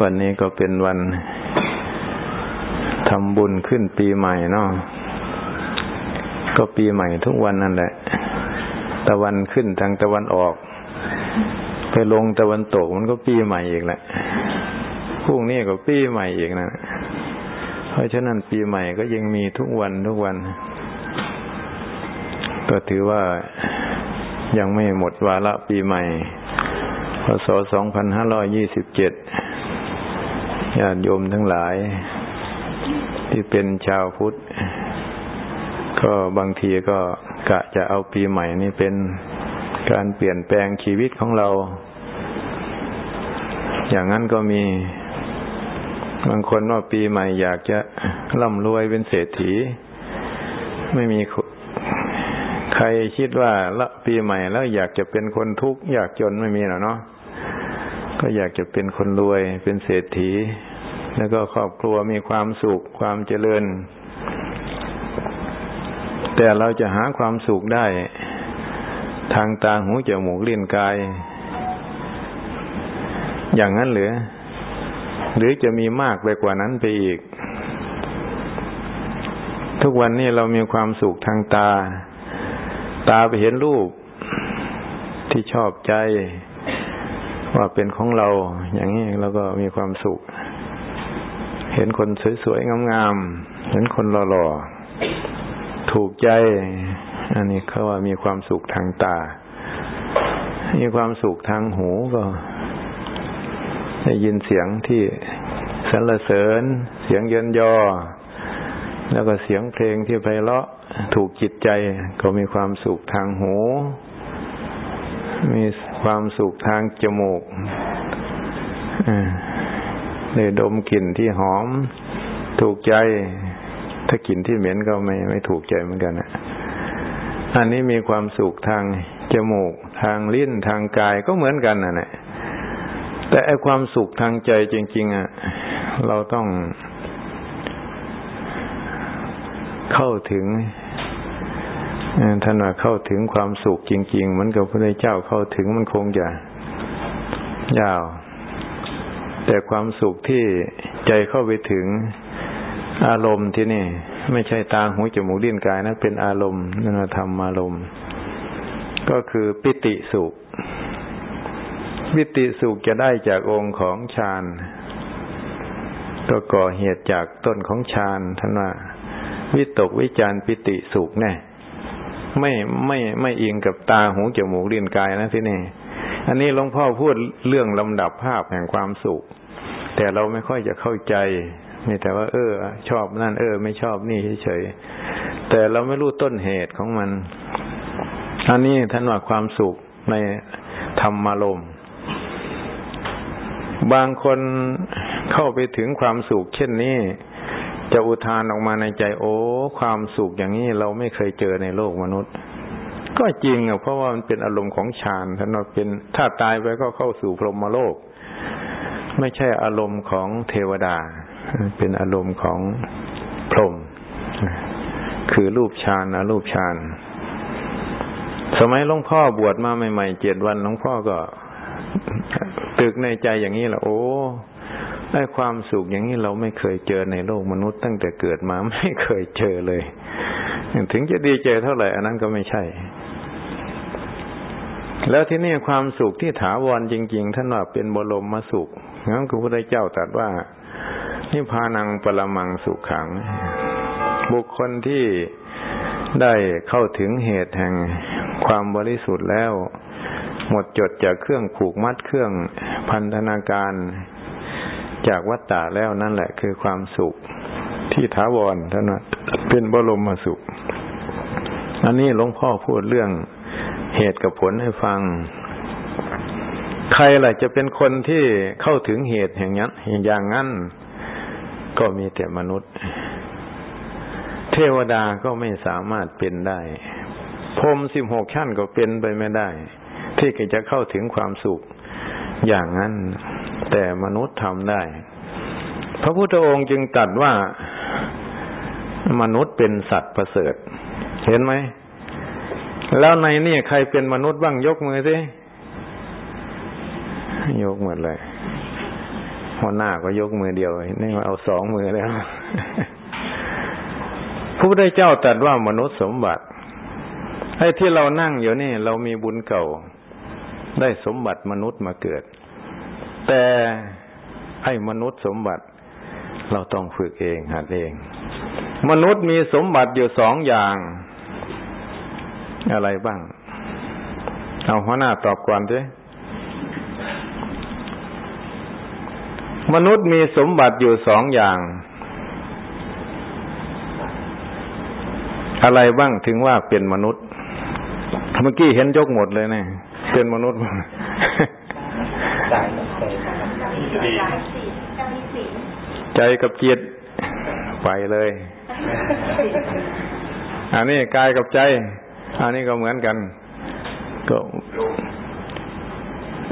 วันนี้ก็เป็นวันทำบุญขึ้นปีใหม่เนาะก็ปีใหม่ทุกวันนั่นแหละ ตะวันขึ้นทางตะวันออก ไปลงตะวันตกมันก็ปีใหม่อีกแหละพรุ่งนี้ก็ปีใหม่อีกนะ เพราะฉะนั้นปีใหม่ก็ยังมีทุกวันทุกวัน ก็ถือว่ายังไม่หมดวาระปีใหม่พศ2527 ญาติโยมทั้งหลาย ที่เป็นชาวพุทธ ก็บางทีก็กะจะเอาปีใหม่นี่เป็นการเปลี่ยนแปลงชีวิตของเรา อย่างนั้นก็มี บางคนว่าปีใหม่อยากจะร่ำรวยเป็นเศรษฐี ไม่มีใครคิดว่าละปีใหม่แล้วอยากจะเป็นคนทุกข์อยากจนไม่มีหรอเนาะ ก็อยากจะเป็นคนรวย เป็นเศรษฐี แล้วก็ครอบครัวมีความสุขความเจริญ แต่เราจะหาความสุขได้ ทางตาหูจมูกลิ้นกาย อย่างนั้นหรือ หรือจะมีมากไปกว่านั้นไปอีก ทุกวันนี้เรามีความสุขทางตา ตาไปเห็นรูปที่ชอบใจ ว่าเป็นของเรา อย่างนี้เราก็มีความสุข เห็นคนสวยๆงามๆเห็นคนหล่อๆถูกใจ อันนี้เขาว่ามีความสุขทางตา มีความสุขทางหูก็ได้ยินเสียงที่สรรเสริญ เสียงเยินยอ แล้วก็เสียงเพลงที่ไพเราะถูกจิตใจก็มีความสุขทางหู มี ความสุขทางจมูกได้ดมกลิ่นที่หอม ถูกใจ ถ้ากลิ่นที่เหม็นก็ไม่ไม่ถูกใจเหมือนกันนะอันนี้มีความสุขทางจมูก ทางลิ้นทางกายก็เหมือนกันนะเนี่ยแต่ไอความสุขทางใจจริง ๆ อะ เราต้องเข้าถึง ท่านว่าเข้าถึงความสุขจริง ๆ เหมือนกับพระเจ้าเข้าถึงมันคงจะยาว แต่ความสุขที่ใจเข้าไปถึงอารมณ์ที่นี่ ไม่ใช่ตาหูจมูกลิ้นกายนะเป็นอารมณ์นั่นธรรมอารมณ์ ก็คือปิติสุขปิติสุขจะได้จากองค์ของฌานก็ก่อเหตุจากต้นของฌานท่านว่าวิตกวิจารปิติสุขแน่ ไม่ไม่ไม่อิงกับตาหูจมูกลิ้นกายนะที่นี่ อันนี้หลวงพ่อพูดเรื่องลำดับภาพแห่งความสุข แต่เราไม่ค่อยจะเข้าใจนี่แต่ว่า เออ ชอบนั่นเออ ไม่ชอบนี่เฉยๆแต่เราไม่รู้ต้นเหตุของมัน อันนี้ท่านว่าความสุขในธรรมารมบางคนเข้าไปถึงความสุขเช่นนี้ จะอุทานออกมาในใจโอ้ความสุขอย่างนี้เราไม่เคยเจอในโลกมนุษย์ ก็จริงอะเพราะว่ามันเป็นอารมณ์ของฌานท่านว่าเป็นถ้าตายไปก็เข้าสู่พรหมโลก ไม่ใช่อารมณ์ของเทวดา เป็นอารมณ์ของพรหมคือรูปฌานนะรูปฌานสมัยหลวงพ่อบวชมาใหม่ๆเจ็ดวันหลวงพ่อก็ ตึกในใจอย่างนี้แหละโอ้ ไอ้ความสุขอย่างนี้เราไม่เคยเจอในโลกมนุษย์ตั้งแต่เกิดมาไม่เคยเจอเลย ถึงจะดีใจเท่าไหร่อันนั้นก็ไม่ใช่ แล้วที่นี่ความสุขที่ถาวรจริง ๆท่านว่าเป็นบรมมาสุขงั้นพระพุทธเจ้าตรัสว่านิพานังปรมังสุขขัง บุคคลที่ได้เข้าถึงเหตุแห่งความบริสุทธิ์แล้ว หมดจดจากเครื่องผูกมัดเครื่องพันธนาการ จากวัฏฏะแล้วนั่นแหละ คือความสุขที่ถาวรท่านว่าเป็นบรมสุข อันนี้หลวงพ่อพูดเรื่องเหตุกับผลให้ฟัง ใครล่ะจะเป็นคนที่เข้าถึงเหตุแห่งนั้นอย่างนั้นก็มีแต่มนุษย์ เทวดาก็ไม่สามารถเป็นได้พรมสิบหกชั้นก็เป็นไปไม่ได้ ที่จะเข้าถึงความสุขอย่างนั้น แต่มนุษย์ทำได้ พระพุทธองค์จึงตรัสว่ามนุษย์เป็นสัตว์ประเสริฐ เห็นไหม แล้วในนี่ใครเป็นมนุษย์บ้างยกมือสิยกหมดเลยพหัวหน้าก็ยกมือเดียวนี่มาเอาสองมือแล้วพระพุทธเจ้าตรัสว่ามนุษย์สมบัติไอ้ที่เรานั่งอยู่นี่ เรามีบุญเก่า ได้สมบัติมนุษย์มาเกิด แต่ไอ้มนุษย์สมบัติ เราต้องฝึกเองหัดเอง มนุษย์มีสมบัติอยู่สองอย่าง อะไรบ้าง เอาหัวหน้าตอบก่อนสิมนุษย์มีสมบัติอยู่สองอย่าง อะไรบ้างถึงว่าเป็นมนุษย์เมื่อกี้เห็นยกหมดเลยเนะี่ยเป็นมนุษย์ ใจกับจิตไปเลย อันนี้กายกับใจ อันนี้ก็เหมือนกัน ก็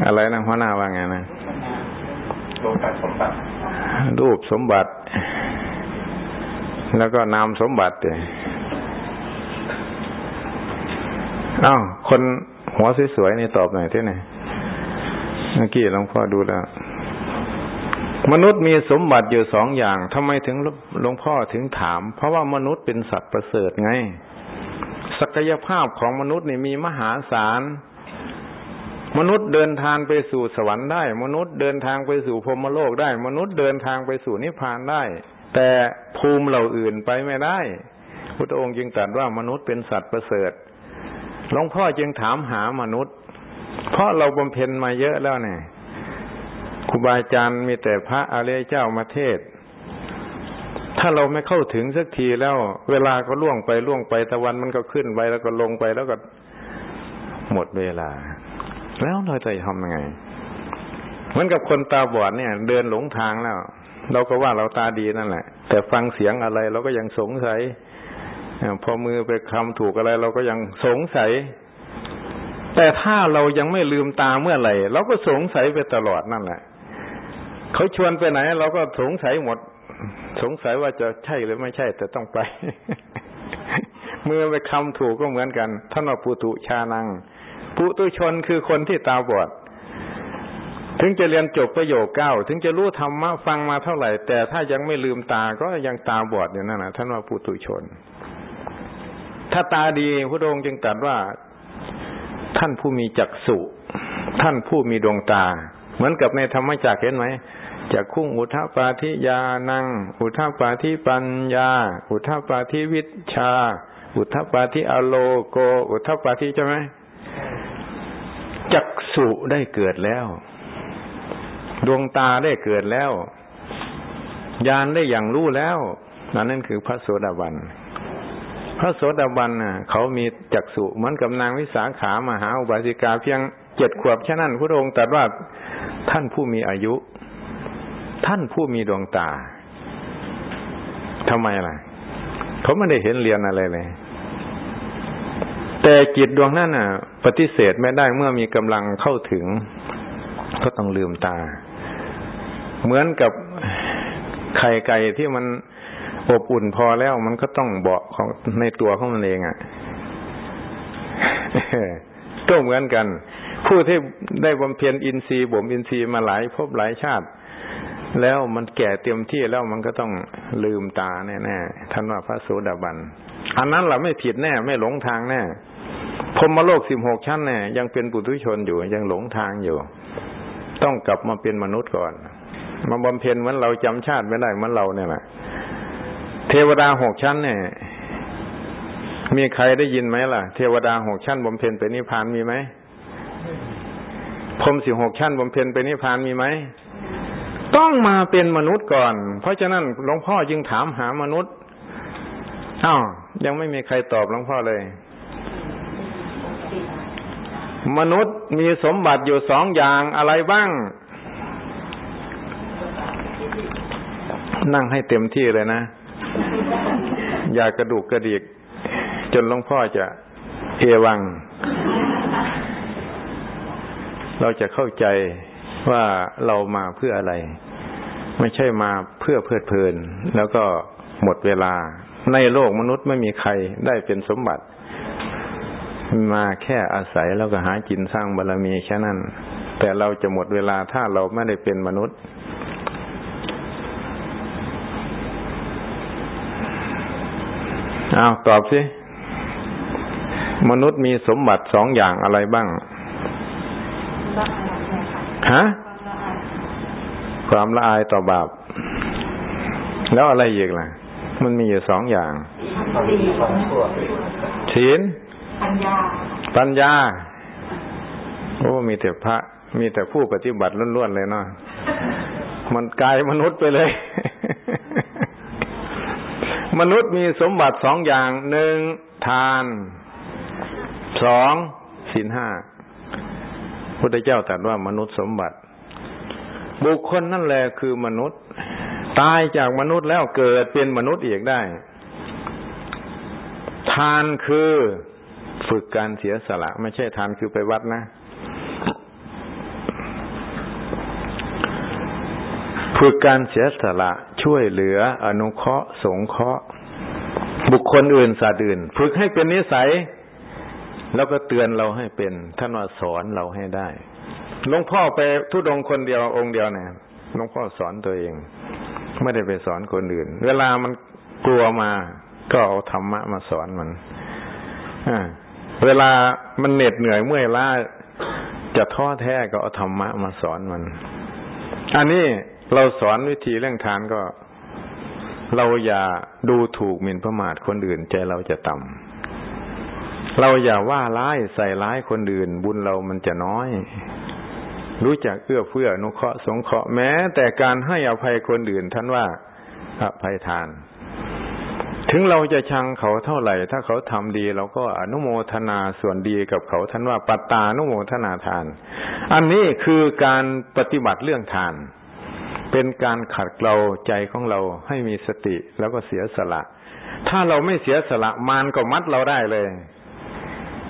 อะไรนะหัวหน้าว่าไงนะรูปสมบัติรูปสมบัติ แล้วก็นามสมบัติอ้าวคนหัวสวยๆนี่ตอบหน่อยที่ไหนเมื่อกี้หลวงพ่อดูแล้ว มนุษย์มีสมบัติอยู่สองอย่างทำไมถึงหลวงพ่อถึงถาม เพราะว่ามนุษย์เป็นสัตว์ประเสริฐไง ศักยภาพของมนุษย์นี่มีมหาศาลมนุษย์เดินทางไปสู่สวรรค์ได้ มนุษย์เดินทางไปสู่พรมโลกได้ มนุษย์เดินทางไปสู่นิพพานได้ แต่ภูมิเหล่าอื่นไปไม่ได้ พุทธองค์จึงตรัสว่ามนุษย์เป็นสัตว์ประเสริฐหลวงพ่อจึงถามหามนุษย์ เพราะเราบำเพ็ญมาเยอะแล้วเนี่ย ครูบาอาจารย์มีแต่พระอริยเจ้ามาเทศ ถ้าเราไม่เข้าถึงสักทีแล้ว เวลาก็ล่วงไปล่วงไปตะวันมันก็ขึ้นไปแล้วก็ลงไปแล้วก็หมดเวลา แล้วเราจะทำยังไงเหมือนกับคนตาบอดเนี่ย เดินหลงทางแล้ว เราก็ว่าเราตาดีนั่นแหละ แต่ฟังเสียงอะไรเราก็ยังสงสัยพอมือไปคำถูกอะไรเราก็ยังสงสัย แต่ถ้าเรายังไม่ลืมตาเมื่อไหร่ เราก็สงสัยไปตลอดนั่นแหละ เขาชวนไปไหน เราก็สงสัยหมด สงสัยว่าจะใช่หรือไม่ใช่ แต่ต้องไป เมื่อไปคำถูกก็เหมือนกันท่านว่าปุตุชานังปุตุชนคือคนที่ตาบอดถึงจะเรียนจบประโยคเก้าถึงจะรู้ธรรมะฟังมาเท่าไหร่ แต่ถ้ายังไม่ลืมตาก็ยังตาบอดอยู่นั่นนะท่านว่าปุตุชน ถ้าตาดีพระองค์จึงตรัสว่าท่านผู้มีจักษุท่านผู้มีดวงตา เหมือนกับในธรรมจักเห็นไหม จากคุ้งอุทปาทิยานัง อุทปาทิปัญญา อุทปาทิวิชา อุทปาทิอโลโก อุทปาทิใช่ไหมจักสุได้เกิดแล้ว ดวงตาได้เกิดแล้วญาณได้อย่างรู้แล้วนั่นนั่นคือพระโสดาบันพระโสดาบันน่ะ เขามีจักสุเหมือนกับนางวิสาขามหาอุบาสิกาเพียงเจ็ดขวบแค่นั้นพระองค์ตรัสว่าท่านผู้มีอายุ ท่านผู้มีดวงตาทำไมล่ะ เขาไม่ได้เห็นเรียนอะไรเลย แต่จิตดวงนั้นน่ะ ปฏิเสธไม่ได้เมื่อมีกำลังเข้าถึง ก็ต้องลืมตา เหมือนกับไข่ไก่ที่มันอบอุ่นพอแล้วมันก็ต้องเบาของในตัวของมันเองอะ่ะก็เหมือนกัน ผู้ที่ได้บำเพ็ญอินทรีย์บ่มอินทรีย์มาหลายพบหลายชาติ แล้วมันแก่เต็มที่แล้วมันก็ต้องลืมตาแน่ๆท่านว่าพระโสดาบัน อันนั้นเราไม่ผิดแน่ ไม่หลงทางแน่พรมโลกสิบหกชั้นเนี่ยยังเป็นปุถุชนอยู่ยังหลงทางอยู่ ต้องกลับมาเป็นมนุษย์ก่อน มาบำเพ็ญเหมือนเราจำชาติไม่ได้เหมือนเราเนี่ยแหละเทวดาหกชั้นเนี่ยมีใครได้ยินไหมล่ะ เทวดาหกชั้นบำเพ็ญไปนิพพานมีไหมพรมสิบหกชั้นบำเพ็ญไปนิพพานมีไหม ต้องมาเป็นมนุษย์ก่อน เพราะฉะนั้นหลวงพ่อจึงถามหามนุษย์อ้าวยังไม่มีใครตอบหลวงพ่อเลย มนุษย์มีสมบัติอยู่สองอย่างอะไรบ้าง นั่งให้เต็มที่เลยนะ อย่ากระดูกกระดิก จนหลวงพ่อจะเอวัง เราจะเข้าใจ ว่าเรามาเพื่ออะไร ไม่ใช่มาเพื่อเพลิดเพลิน แล้วก็หมดเวลา ในโลกมนุษย์ไม่มีใครได้เป็นสมบัติ มาแค่อาศัยแล้วก็หากินสร้างบารรมีแค่นั้น แต่เราจะหมดเวลาถ้าเราไม่ได้เป็นมนุษย์อ้าวตอบสิมนุษย์มีสมบัติสองอย่างอะไรบ้าง ฮะความละอายต่อบาป แล้วอะไรอีกล่ะ มันมีอยู่สองอย่างศีลปัญญาปัญญา โอ้ มีแต่พระ มีแต่ผู้ปฏิบัติล้วนๆเลยเนาะมันกลายมนุษย์ไปเลย มนุษย์มีสมบัติสองอย่างหนึ่งทานสองศีลห้า พุทธเจ้าตรัสว่ามนุษย์สมบัติ บุคคลนั่นแหละคือมนุษย์ ตายจากมนุษย์แล้วเกิดเป็นมนุษย์อีกได้ ทานคือฝึกการเสียสละ ไม่ใช่ทานคือไปวัดนะฝึกการเสียสละช่วยเหลือ อนุเคราะห์สงเคราะห์ บุคคลอื่นสัตว์อื่น ฝึกให้เป็นนิสัย แล้วก็เตือนเราให้เป็นท่านว่าสอนเราให้ได้หลวงพ่อไปทุดงคนเดียวองค์เดียวเนี่ยหลวงพ่อสอนตัวเอง ไม่ได้ไปสอนคนอื่น เวลามันกลัวมาก็เอาธรรมะมาสอนมันอเวลามันเหน็ดเหนื่อยเมื่อยล้าจะท้อแท้ก็เอาธรรมะมาสอนมัน อันนี้เราสอนวิธีเรื่องทานก็ เราอย่าดูถูกหมิ่นประมาทคนอื่นใจเราจะต่ำ เราอย่าว่าร้ายใส่ร้ายคนอื่น บุญเรามันจะน้อย รู้จักเอื้อเฟื้อนุเคราะห์สงเคราะห์แม้ แต่การให้อภัยคนอื่นท่านว่าอภัยทาน ถึงเราจะชังเขาเท่าไหร่ ถ้าเขาทำดีเราก็อนุโมทนาส่วนดีกับเขาท่านว่าปัตตานุโมทนาทาน อันนี้คือการปฏิบัติเรื่องทาน เป็นการขัดเกลาใจของเราให้มีสติแล้วก็เสียสละ ถ้าเราไม่เสียสละมารก็มัดเราได้เลย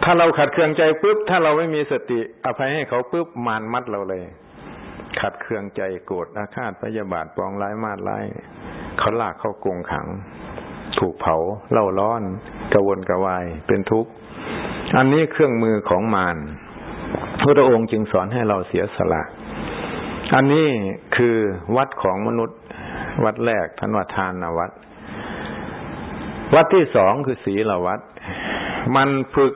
ถ้าเราขัดเคืองใจปุ๊บถ้าเราไม่มีสติอภัยให้เขาปุ๊บมารมัดเราเลย ขัดเคืองใจโกรธอาฆาตพยาบาทปองร้ายมาดร้ายเขาลากเข้ากรงขัง ถูกเผาเล่าร้อนกระวนกระวายเป็นทุกข์อันนี้เครื่องมือของมารพระองค์จึงสอนให้เราเสียสละ อันนี้คือวัดของมนุษย์ วัดแรกท่านว่าทานวัด วัดที่สองคือศีลวัด มันฝึก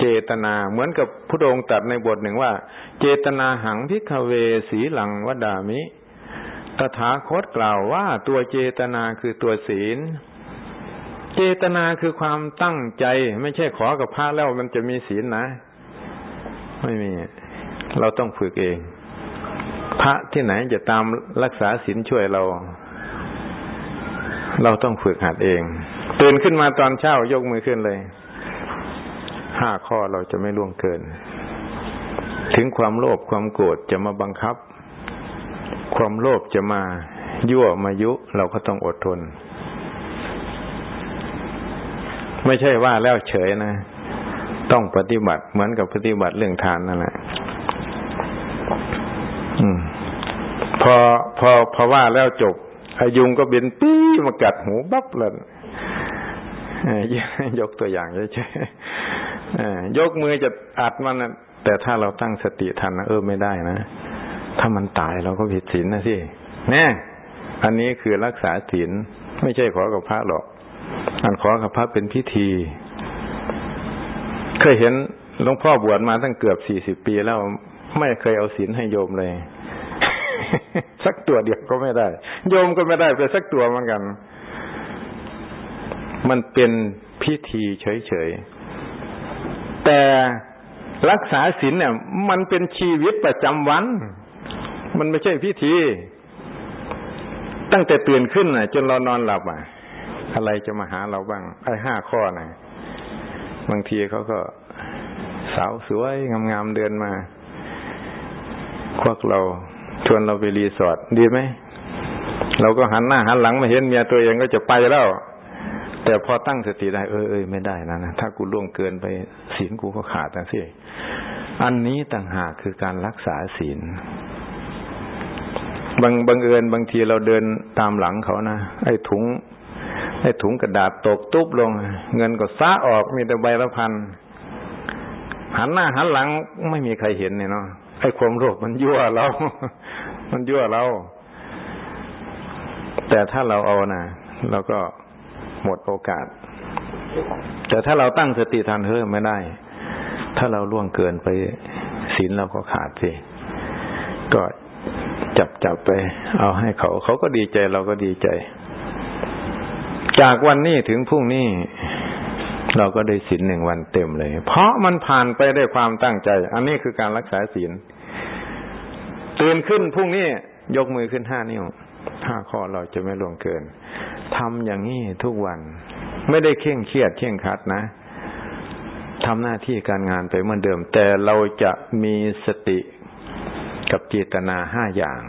เจตนาเหมือนกับพระองค์ตัดในบทหนึ่งว่า เจตนาหังพิกเวสีหลังวดามิ ตถาคตกล่าวว่าตัวเจตนาคือตัวศีล เจตนาคือความตั้งใจ ไม่ใช่ขอกับพระแล้วมันจะมีศีลนะ ไม่มี เราต้องฝึกเอง พระที่ไหนจะตามรักษาศีลช่วยเรา เราต้องฝึกหัดเอง ตื่นขึ้นมาตอนเช้ายกมือขึ้นเลย ห้าข้อเราจะไม่ล่วงเกิน ถึงความโลภความโกรธจะมาบังคับ ความโลภจะมายั่วมายุ เราก็ต้องอดทน ไม่ใช่ว่าแล้วเฉยนะ ต้องปฏิบัติเหมือนกับปฏิบัติเรื่องทานนั่นแหละพอพอพอว่าแล้วจบอายุงก็บินปี้มากัดหูบับเลยยกตัวอย่างเฉย ยกมือจะอัดมันนะแต่ถ้าเราตั้งสติทันนะเออไม่ได้นะถ้ามันตายเราก็ผิดศีลนะสิแน่อันนี้คือรักษาศีลไม่ใช่ขอกับพระหรอก อันขอกับพระเป็นพิธี เคยเห็นหลวงพ่อบวชมาตั้งเกือบสี่สิบปีแล้วไม่เคยเอาศีลให้โยมเลย สักตัวเดียวก็ไม่ได้ โยมก็ไม่ได้ไปสักตัวเหมือนกัน มันเป็นพิธีเฉยๆ แต่รักษาศีลเนี่ย มันเป็นชีวิตประจำวัน มันไม่ใช่พิธี ตั้งแต่ตื่นขึ้นน่ะ จนเรานอนหลับอะ อะไรจะมาหาเราบ้างไอ้ห้าข้อนะบางทีเขาก็สาวสวยงามๆเดินมา ควักเราชวนเราไปรีสอร์ทดีไหม เราก็หันหน้าหันหลังมาเห็นเมียตัวเองก็จะไปแล้ว แต่พอตั้งสติได้เออเออไม่ได้นะนะถ้ากูล่วงเกินไปศีลกูก็ขาดนะสิอันนี้ต่างหากคือการรักษาศีลบางบังเอิญบางทีเราเดินตามหลังเขานะไอ้ถุง ไอ้ถุงกระดาษตกตุ๊บลง เงินก็ซ้าออกมีแต่ใบละพันหันหน้าหันหลังไม่มีใครเห็นเนี่ยเนาะไอ้ความโลภมันยั่วเรา มันยั่วเรา แต่ถ้าเราเอานะเราก็ หมดโอกาส แต่ถ้าเราตั้งสติทันเฮ้ยไม่ได้ ถ้าเราล่วงเกินไปศีลเราก็ขาดสิ ก็จับจับไป เอาให้เขา เขาก็ดีใจเราก็ดีใจ จากวันนี้ถึงพรุ่งนี้เราก็ได้ศีลหนึ่งวันเต็มเลย เพราะมันผ่านไปด้วยความตั้งใจ อันนี้คือการรักษาศีลตื่นขึ้นพรุ่งนี้ยกมือขึ้นห้านิ้ว ห้าข้อเราจะไม่ล่วงเกินทำอย่างนี้ทุกวัน ไม่ได้เข่งเครียดเข่งคัดนะทำหน้าที่การงานไปเหมือนเดิม แต่เราจะมีสติกับเจตนาห้าอย่าง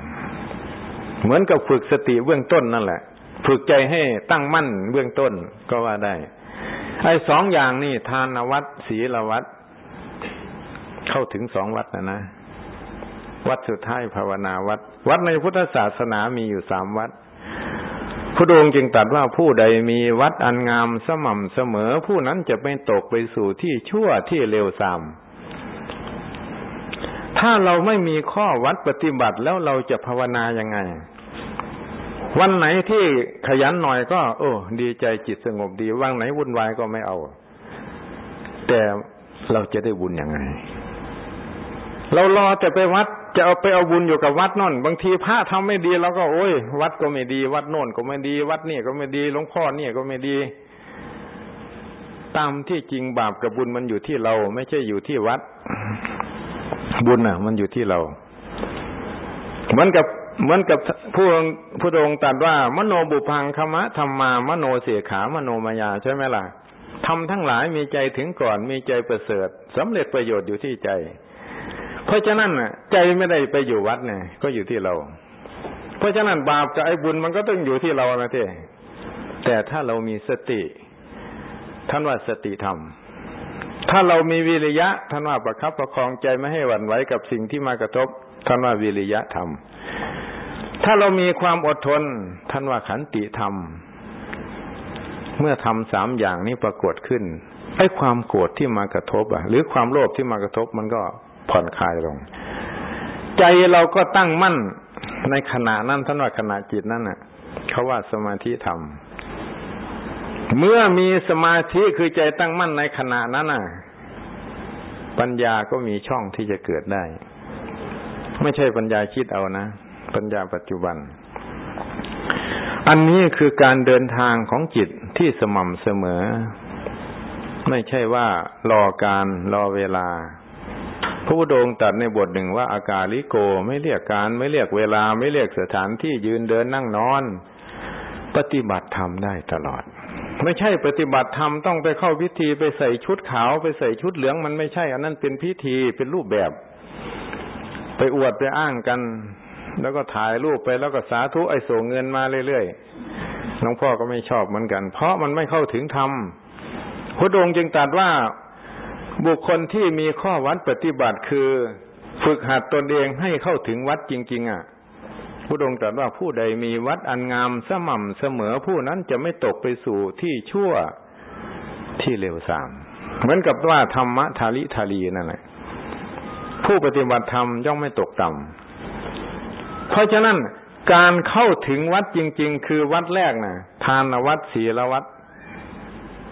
เหมือนกับฝึกสติเบื้องต้นนั่นแหละ ฝึกใจให้ตั้งมั่นเบื้องต้นก็ว่าได้ไอ้สองอย่างนี่ทานวัดศีลวัดเข้าถึงสองวัดนะนะ วัดสุดท้ายภาวนาวัด วัดในพุทธศาสนามีอยู่สามวัดพระองค์จึงตรัสว่าผู้ใดมีวัดอันงามสม่ำเสมอ ผู้นั้นจะไม่ตกไปสู่ที่ชั่วที่เลวทราม ถ้าเราไม่มีข้อวัดปฏิบัติแล้วเราจะภาวนายังไง วันไหนที่ขยันหน่อยก็ โอ้ดีใจจิตสงบดีวันไหนวุ่นวายก็ไม่เอา แต่เราจะได้บุญยังไง เรารอแต่ไปวัด จะเอาไปเอาบุญอยู่กับวัดน่นบางทีพระทำไม่ดีเราก็โอ้ย วัดก็ไม่ดี วัดโน่นก็ไม่ดี วัดนี่ก็ไม่ดีหลวงพ่อนี่ก็ไม่ดี ตามที่จริงบาปกับบุญมันอยู่ที่เรา ไม่ใช่อยู่ที่วัด บุญอะ มันอยู่ที่เราเหมือนกับเหมือนกับผู้ผู้องค์ตรัสว่า มโนบุพังคมะธรรมามโนเสียขามโนมายาใช่ไหมล่ะทำทั้งหลายมีใจถึงก่อนมีใจประเสริฐสำเร็จประโยชน์อยู่ที่ใจ เพราะฉะนั้นน่ะ ใจไม่ได้ไปอยู่วัดเนี่ยก็อยู่ที่เรา เพราะฉะนั้นบาปกับไอ้บุญมันก็ต้องอยู่ที่เรานะเท่แต่ถ้าเรามีสติ ท่านว่าสติธรรม ถ้าเรามีวิริยะท่านว่าประคับประคองใจไม่ให้หวั่นไหวกับสิ่งที่มากระทบท่านว่าวิริยะธรรม ถ้าเรามีความอดทน ท่านว่าขันติธรรม เมื่อทำสามอย่างนี้ปรากฏขึ้นไอ้ความโกรธที่มากระทบ อะ หรือความโลภที่มากระทบมันก็ ผ่อนคลายลง ใจเราก็ตั้งมั่นในขณะนั้นท่านว่าขณะจิตนั้นน่ะเขาว่าสมาธิธรรม เมื่อมีสมาธิคือใจตั้งมั่นในขณะนั้นน่ะ ปัญญาก็มีช่องที่จะเกิดได้ ไม่ใช่ปัญญาคิดเอานะ ปัญญาปัจจุบัน อันนี้คือการเดินทางของจิตที่สม่ำเสมอ ไม่ใช่ว่ารอการรอเวลา พระพุทธองค์ตรัสในบทหนึ่งว่าอากาลิโกไม่เรียกการไม่เรียกเวลาไม่เรียกสถานที่ยืนเดินนั่งนอน ปฏิบัติธรรมได้ตลอด ไม่ใช่ปฏิบัติธรรมต้องไปเข้าพิธีไปใส่ชุดขาวไปใส่ชุดเหลืองมันไม่ใช่ อันนั้นเป็นพิธีเป็นรูปแบบ ไปอวดไปอ้างกัน แล้วก็ถ่ายรูปไปแล้วก็สาธุไอ้ส่งเงินมาเรื่อยๆหลวงพ่อก็ไม่ชอบเหมือนกัน เพราะมันไม่เข้าถึงธรรมพระองค์จึงตรัสว่า บุคคลที่มีข้อวัดปฏิบัติคือ ฝึกหัดตนเองให้เข้าถึงวัดจริง ๆ อะผู้องค์ตรัสว่าผู้ใดมีวัดอันงามสม่ำเสมอผู้นั้นจะไม่ตกไปสู่ที่ชั่วที่เลวทราม เหมือนกับว่าธรรมะทาริทารีนั่นแหละผู้ปฏิบัติธรรมย่อมไม่ตกต่ำเพราะฉะนั้นการเข้าถึงวัดจริง ๆ คือวัดแรกนะ่ะทานวัดศีลวัด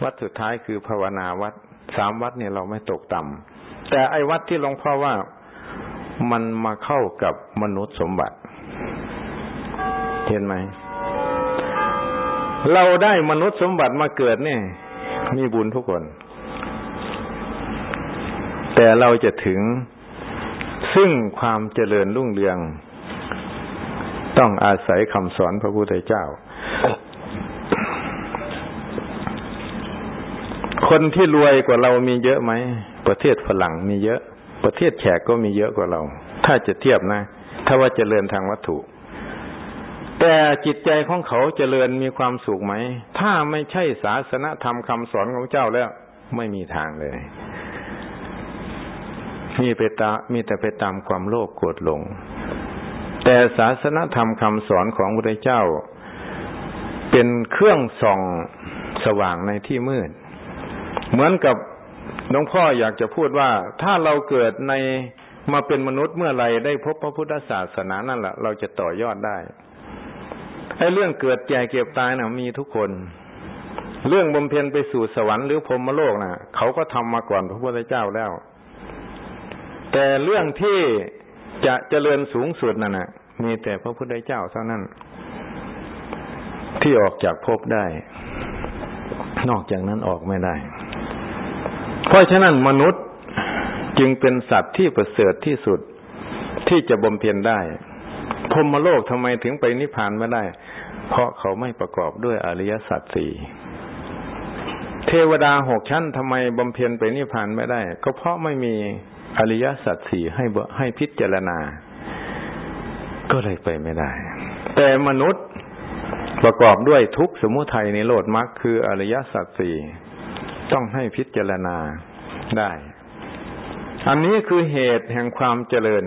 วัดสุดท้ายคือภาวนาวัด สามวัดเนี่ยเราไม่ตกต่ำแต่ไอ้วัดที่หลวงพ่อว่ามันมาเข้ากับมนุษย์สมบัติ เห็นไหม เราได้มนุษย์สมบัติมาเกิดเนี่ย มีบุญทุกคน แต่เราจะถึงซึ่งความเจริญรุ่งเรือง ต้องอาศัยคำสอนพระพุทธเจ้า คนที่รวยกว่าเรามีเยอะไหม ประเทศฝรั่งมีเยอะ ประเทศแขกก็มีเยอะกว่าเรา ถ้าจะเทียบนะ ถ้าว่าเจริญทางวัตถุ แต่จิตใจของเขาเจริญมีความสุขไหม ถ้าไม่ใช่ศาสนธรรมคำสอนของเจ้าแล้ว ไม่มีทางเลยมีไปตามีแต่ไปตามความโลภโกรธหลง แต่ศาสนธรรมคำสอนของพระเจ้า เป็นเครื่องส่องสว่างในที่มืด เหมือนกับหลวงพ่ออยากจะพูดว่า ถ้าเราเกิดในมาเป็นมนุษย์เมื่อไรได้พบพระพุทธศาสนานั่นแหละเราจะต่อยอดได้ไอ้เรื่องเกิดแก่เก็บตายนะ่ะ มีทุกคน เรื่องบำเพ็ญไปสู่สวรรค์หรือพรมโลกนะ่ะ เขาก็ทำมาก่อนพระพุทธเจ้าแล้ว แต่เรื่องที่จะเจริญสูงสุดนั่นนะมีแต่พระพุทธเจ้าเท่านั้น ที่ออกจากภพได้ นอกจากนั้นออกไม่ได้ เพราะฉะนั้นมนุษย์จึงเป็นสัตว์ที่ประเสริฐที่สุดที่จะบำเพ็ญได้พรมโลกทำไมถึงไปนิพพานไม่ได้ เพราะเขาไม่ประกอบด้วยอริยสัจสี่เทวดาหกชั้นทำไมบำเพ็ญไปนิพพานไม่ได้ ก็เพราะไม่มีอริยสัจสี่ให้ให้พิจารณา ก็เลยไปไม่ได้ แต่มนุษย์ประกอบด้วยทุกสมุทัยในโลดมรรคคืออริยสัจสี่ ต้องให้พิจารณาได้ อันนี้คือเหตุแห่งความเจริญ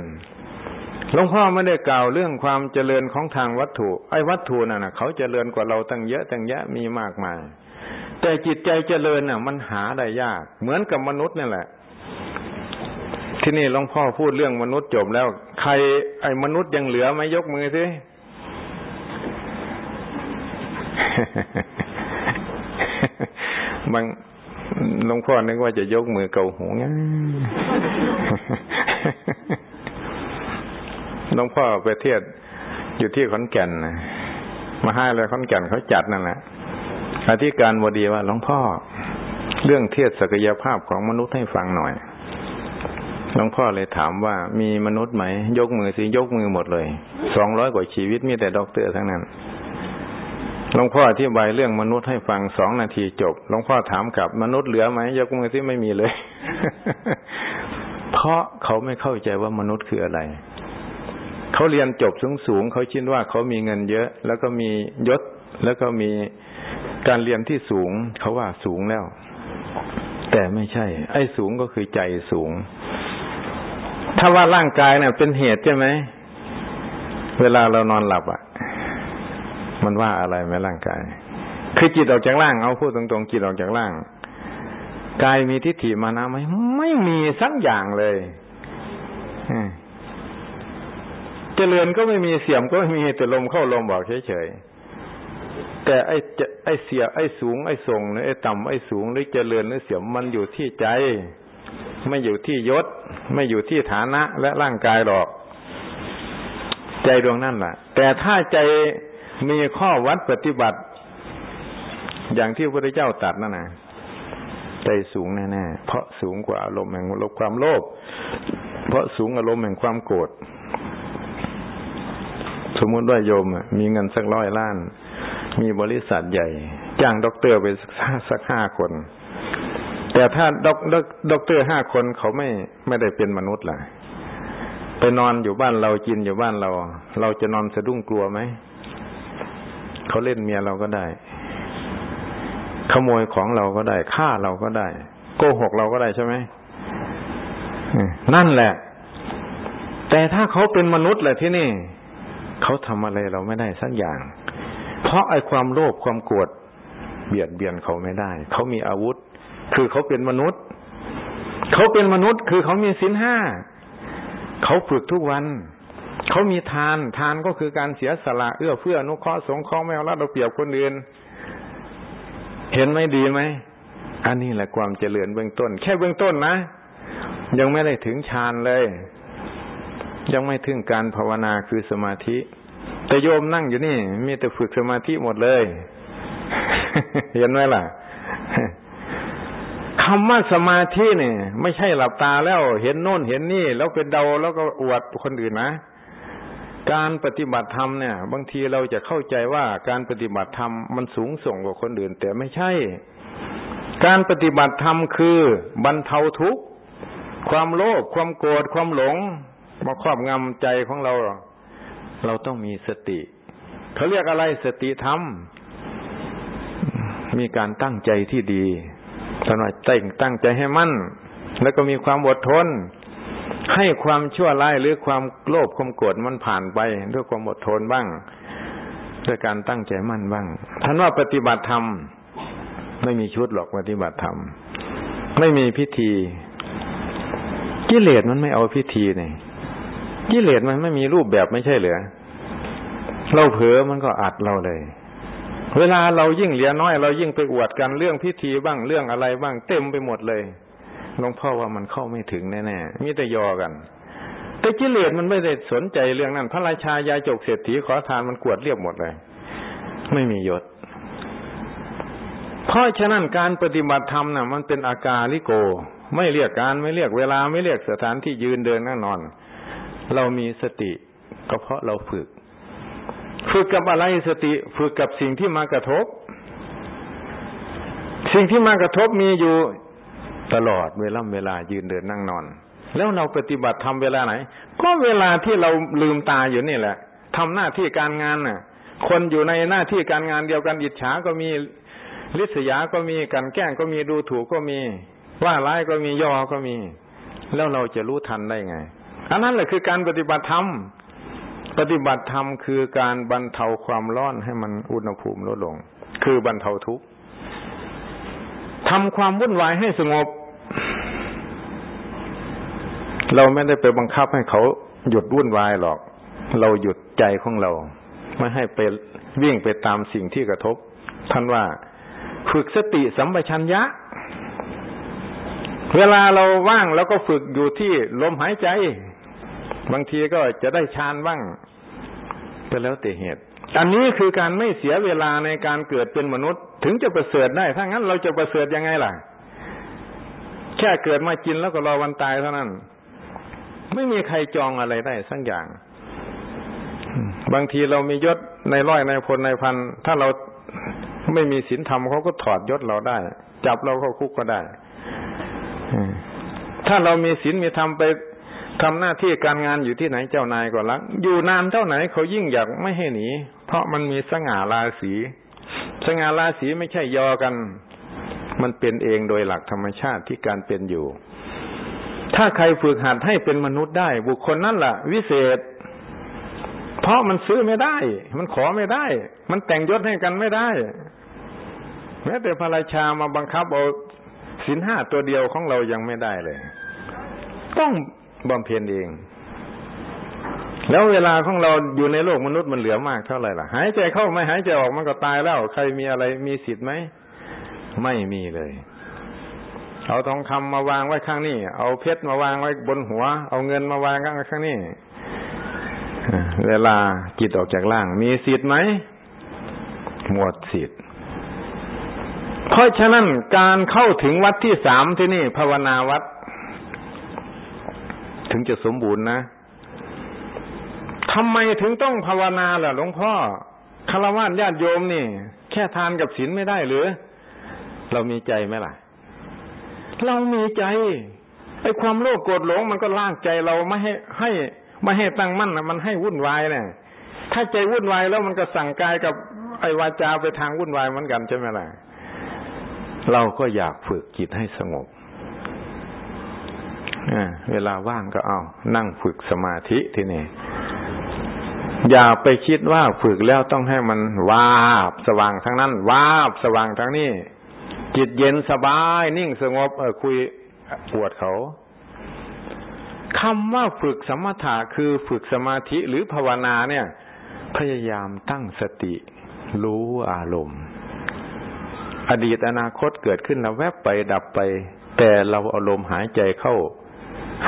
หลวงพ่อไม่ได้กล่าวเรื่องความเจริญของทางวัตถุ ไอ้วัตถุน่ะนะเขาเจริญกว่าเราตั้งเยอะตั้งแยะมีมากมาย แต่จิตใจเจริญน่ะ มันหาได้ยาก เหมือนกับมนุษย์นี่แหละ ที่นี่หลวงพ่อพูดเรื่องมนุษย์จบแล้ว ใคร ไอ้มนุษย์ยังเหลือไหมยกมือสิบาง หลวงพ่อนึกว่าจะยกมือเกาหูงั้หลวงพ่อไปเทศอยู่ที่ขอนแก่นมาให้เลยขอนแก่นเขาจัดนั่นแหละอธิการบดีว่าหลวงพ่อ เรื่องเทศศักยภาพของมนุษย์ให้ฟังหน่อยหลวงพ่อเลยถามว่ามีมนุษย์ไหม ยกมือสิยกมือหมดเลยสองร้อยกว่าชีวิตมีแต่ด็อกเตอร์ทั้งนั้น หลวงพ่ออธิบายเรื่องมนุษย์ให้ฟังสองนาทีจบหลวงพ่อถามกลับมนุษย์เหลือไหมยกมือที่ไม่มีเลย เพราะเขาไม่เข้าใจว่ามนุษย์คืออะไร เขาเรียนจบสูงสูงเขาคิดว่าเขามีเงินเยอะ แล้วก็มียศ แล้วก็มีการเรียนที่สูง เขาว่าสูงแล้ว แต่ไม่ใช่ ไอ้สูงก็คือใจสูง ถ้าว่าร่างกายเนี่ยเป็นเหตุใช่ไหมเวลาเรานอนหลับอะ มันว่าอะไรไหมร่างกาย คือจิตออกจากร่าง เอาพูดตรงๆจิตออกจากร่างกายมีทิฏฐิมานะไหมไม่มีสักอย่างเลยเจริญก็ไม่มีเสียมก็ไม่มีแต่ลมเข้าลมบอกเฉยๆแต่ไอ้ไอ้เสีย ไอ้สูงไอ้ส่งไอ้ต่ำไอ้สูงหรือเจริญหรือเสียมมันอยู่ที่ใจ ไม่อยู่ที่ยศ ไม่อยู่ที่ฐานะและร่างกายหรอก ใจดวงนั่นแหละแต่ถ้าใจ มีข้อวัดปฏิบัติ อย่างที่พระพุทธเจ้าตัดนั่นนะใจสูงแน่ๆ เพราะสูงกว่าอารมณ์แห่งลบความโลภ เพราะสูงอารมณ์แห่งความโกรธ สมมติว่าโยมมีเงินสักร้อยล้าน มีบริษัทใหญ่ จ้างด็อกเตอร์ไปสักห้าคน แต่ถ้าด็อกด็อกเตอร์ห้าคนเขาไม่ไม่ได้เป็นมนุษย์ล่ะ ไปนอนอยู่บ้านเรากินอยู่บ้านเรา เราจะนอนสะดุ้งกลัวไหม เขาเล่นเมียเราก็ได้ ขโมยของเราก็ได้ฆ่าเราก็ได้ โกหกเราก็ได้ใช่ไหมนั่นแหละ แต่ถ้าเขาเป็นมนุษย์แหละทีนี้ เขาทำอะไรเราไม่ได้สักอย่าง เพราะไอ้ความโลภความโกรธเบียดเบียนเขาไม่ได้ เขามีอาวุธ คือเขาเป็นมนุษย์ เขาเป็นมนุษย์ คือเขามีศีลห้า เขาฝึกทุกวัน เขามีทานทานก็คือการเสียสละเอื้อเฟื้อนุเคราะห์สงเคราะห์ไม่เอาละเราเปรียบคนอื่น เห็นไหมดีไหมอันนี้แหละความเจริญเบื้องต้น แค่เบื้องต้นนะ ยังไม่ได้ถึงฌานเลย ยังไม่ถึงการภาวนาคือสมาธิ แต่โยมนั่งอยู่นี่ มีแต่ฝึกสมาธิหมดเลย เห็นไหมล่ะคำว่าสมาธิเนี่ย ไม่ใช่หลับตาแล้วเห็นโน่นเห็นนี่ แล้วเป็นเดาแล้วก็อวดคนอื่นนะ การปฏิบัติธรรมเนี่ย บางทีเราจะเข้าใจว่าการปฏิบัติธรรมมันสูงส่งกว่าคนอื่น แต่ไม่ใช่ การปฏิบัติธรรมคือบรรเทาทุกข์ความโลภความโกรธความหลงมาครอบงำใจของเรา เราต้องมีสติเขาเรียกอะไรสติธรรม มีการตั้งใจที่ดีสนอยเต่งตั้งใจให้มั่น แล้วก็มีความอดทน ให้ความชั่วร้ายหรือความโลภความโกรธมันผ่านไป ด้วยความอดทนบ้าง ด้วยการตั้งใจมั่นบ้างท่านว่าปฏิบัติธรรมไม่มีชุดหรอกปฏิบัติธรรมไม่มีพิธี กิเลสมันไม่เอาพิธีเนี่ยกิเลสมันไม่มีรูปแบบไม่ใช่เหรือเราเผลอมันก็อัดเราเลย เวลาเรายิ่งเหลือน้อย เรายิ่งไปอวดกันเรื่องพิธีบ้างเรื่องอะไรบ้างเต็มไปหมดเลย หลวงพ่อว่ามันเข้าไม่ถึงแน่ๆมีแต่ยอกัน แต่กิเลสมันไม่ได้สนใจเรื่องนั้น พระราชายาจกเศรษฐีขอทานมันกวดเรียบหมดเลย ไม่มียศ เพราะฉะนั้นการปฏิบัติธรรมน่ะ มันเป็นอาการลิโก ไม่เรียกการไม่เรียกเวลาไม่เรียกสถานที่ยืนเดินนั่งนอน เรามีสติก็เพราะเราฝึก ฝึกกับอะไรสติ ฝึกกับสิ่งที่มากระทบ สิ่งที่มากระทบมีอยู่ ตลอดเวลาเวลายืนเดินนั่งนอน แล้วเราปฏิบัติทำเวลาไหน ก็เวลาที่เราลืมตาอยู่นี่แหละทำหน้าที่การงานน่ะ คนอยู่ในหน้าที่การงานเดียวกันอิจฉาก็มีลิษยาก็มีกันแกล้งก็มีดูถูกก็มี ว่าร้ายก็มีย่อก็มี แล้วเราจะรู้ทันได้ไงอันนั้นแหละคือการปฏิบัติธรรมปฏิบัติธรรมคือการบรรเทาความร้อนให้มันอุณหภูมิลดลง คือบรรเทาทุกข์ทำความวุ่นวายให้สงบ เราไม่ได้ไปบังคับให้เขาหยุดวุ่นวายหรอก เราหยุดใจของเรา ไม่ให้ไปวิ่งไปตามสิ่งที่กระทบ ท่านว่าฝึกสติสัมปชัญญะ เวลาเราว่างแล้วก็ฝึกอยู่ที่ลมหายใจ บางทีก็จะได้ฌานบ้างก็แล้วแต่เหตุ อันนี้คือการไม่เสียเวลาในการเกิดเป็นมนุษย์ ถึงจะประเสริฐได้ ถ้างั้นเราจะประเสริฐยังไงล่ะ แค่เกิดมากินแล้วก็รอวันตายเท่านั้น ไม่มีใครจองอะไรได้สักอย่าง บางทีเรามียศในร้อยในพลในพัน ถ้าเราไม่มีศีลธรรมเขาก็ถอดยศเราได้ จับเราเข้าคุกก็ได้ ถ้าเรามีศีลมีธรรมไปทำหน้าที่การงานอยู่ที่ไหนเจ้านายก็รัก อยู่นานเท่าไหนเขายิ่งอยากไม่ให้หนี เพราะมันมีสง่าราศี สง่าราศีไม่ใช่ยอกัน มันเป็นเองโดยหลักธรรมชาติที่การเป็นอยู่ ถ้าใครฝึกหัดให้เป็นมนุษย์ได้ บุคคลนั่นแหละวิเศษ เพราะมันซื้อไม่ได้ มันขอไม่ได้ มันแต่งยศให้กันไม่ได้ แม้แต่พระราชามาบังคับเอาสินห้าตัวเดียวของเรายังไม่ได้เลย ต้องบำเพ็ญเอง แล้วเวลาของเราอยู่ในโลกมนุษย์มันเหลือมากเท่าไหร่ล่ะ หายใจเข้าไม่หายใจออกมันก็ตายแล้ว ใครมีอะไรมีสิทธิ์ไหม ไม่มีเลย เอาทองคำมาวางไว้ข้างนี้ เอาเพชรมาวางไว้บนหัว เอาเงินมาวางข้างข้างนี้เวลาจิตออกจากร่าง มีสิทธิ์ไหมหมดสิทธิ์เพราะฉะนั้นการเข้าถึงวัดที่สามที่นี่ ภาวนาวัด ถึงจะสมบูรณ์นะทำไมถึงต้องภาวนาล่ะหลวงพ่อคารวะญาติโยมนี่ แค่ทานกับศีลไม่ได้หรือ เรามีใจไหมล่ะ เรามีใจไอ้ความโลภโกรธหลงมันก็ลากใจเราไม่ให้ให้ไม่ให้ตั้งมั่นนะมันให้วุ่นวายเนี่ยถ้าใจวุ่นวายแล้วมันก็สั่งกายกับไอ้วาจาไปทางวุ่นวายเหมือนกันใช่ไหมล่ะเราก็อยากฝึกจิตให้สงบเวลาว่างก็เอา นั่งฝึกสมาธิที่นี่อย่าไปคิดว่าฝึกแล้วต้องให้มันวาบสว่างทั้งนั้น วาบสว่างทั้งนี้ จิตเย็นสบาย นิ่งสงบ เออคุยปวดเขาคำว่าฝึกสมถะคือฝึกสมาธิหรือภาวนาเนี่ย พยายามตั้งสติ รู้อารมณ์ อดีตอนาคตเกิดขึ้นแล้วแวบไปดับไป แต่เราเอาลมหายใจเข้า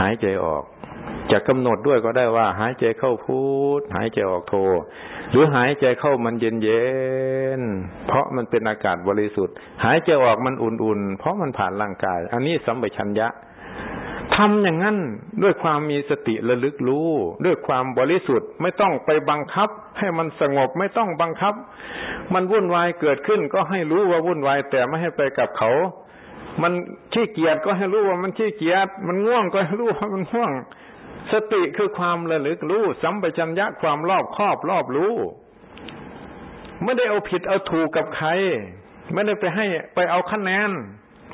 หายใจออก จะกำหนดด้วยก็ได้ว่า หายใจเข้าพูดหายใจออกโท หรือหายใจเข้ามันเย็นเย็นเพราะมันเป็นอากาศบริสุทธิ์ หายใจออกมันอุ่นๆ เพราะมันผ่านร่างกาย อันนี้สัมปชัญญะทำอย่างนั้นด้วยความมีสติระลึกรู้ ด้วยความบริสุทธิ์ ไม่ต้องไปบังคับ ให้มันสงบไม่ต้องบังคับ มันวุ่นวายเกิดขึ้นก็ให้รู้ว่าวุ่นวายแต่ไม่ให้ไปกับเขา มันขี้เกียจก็ให้รู้ว่ามันขี้เกียจมันง่วงก็ให้รู้ว่ามันง่วง สติคือความระลึกรู้สัมปชัญญะความรอบครอบรอบรู้ ไม่ได้เอาผิดเอาถูกกับใคร ไม่ได้ไปให้ไปเอาคะแนน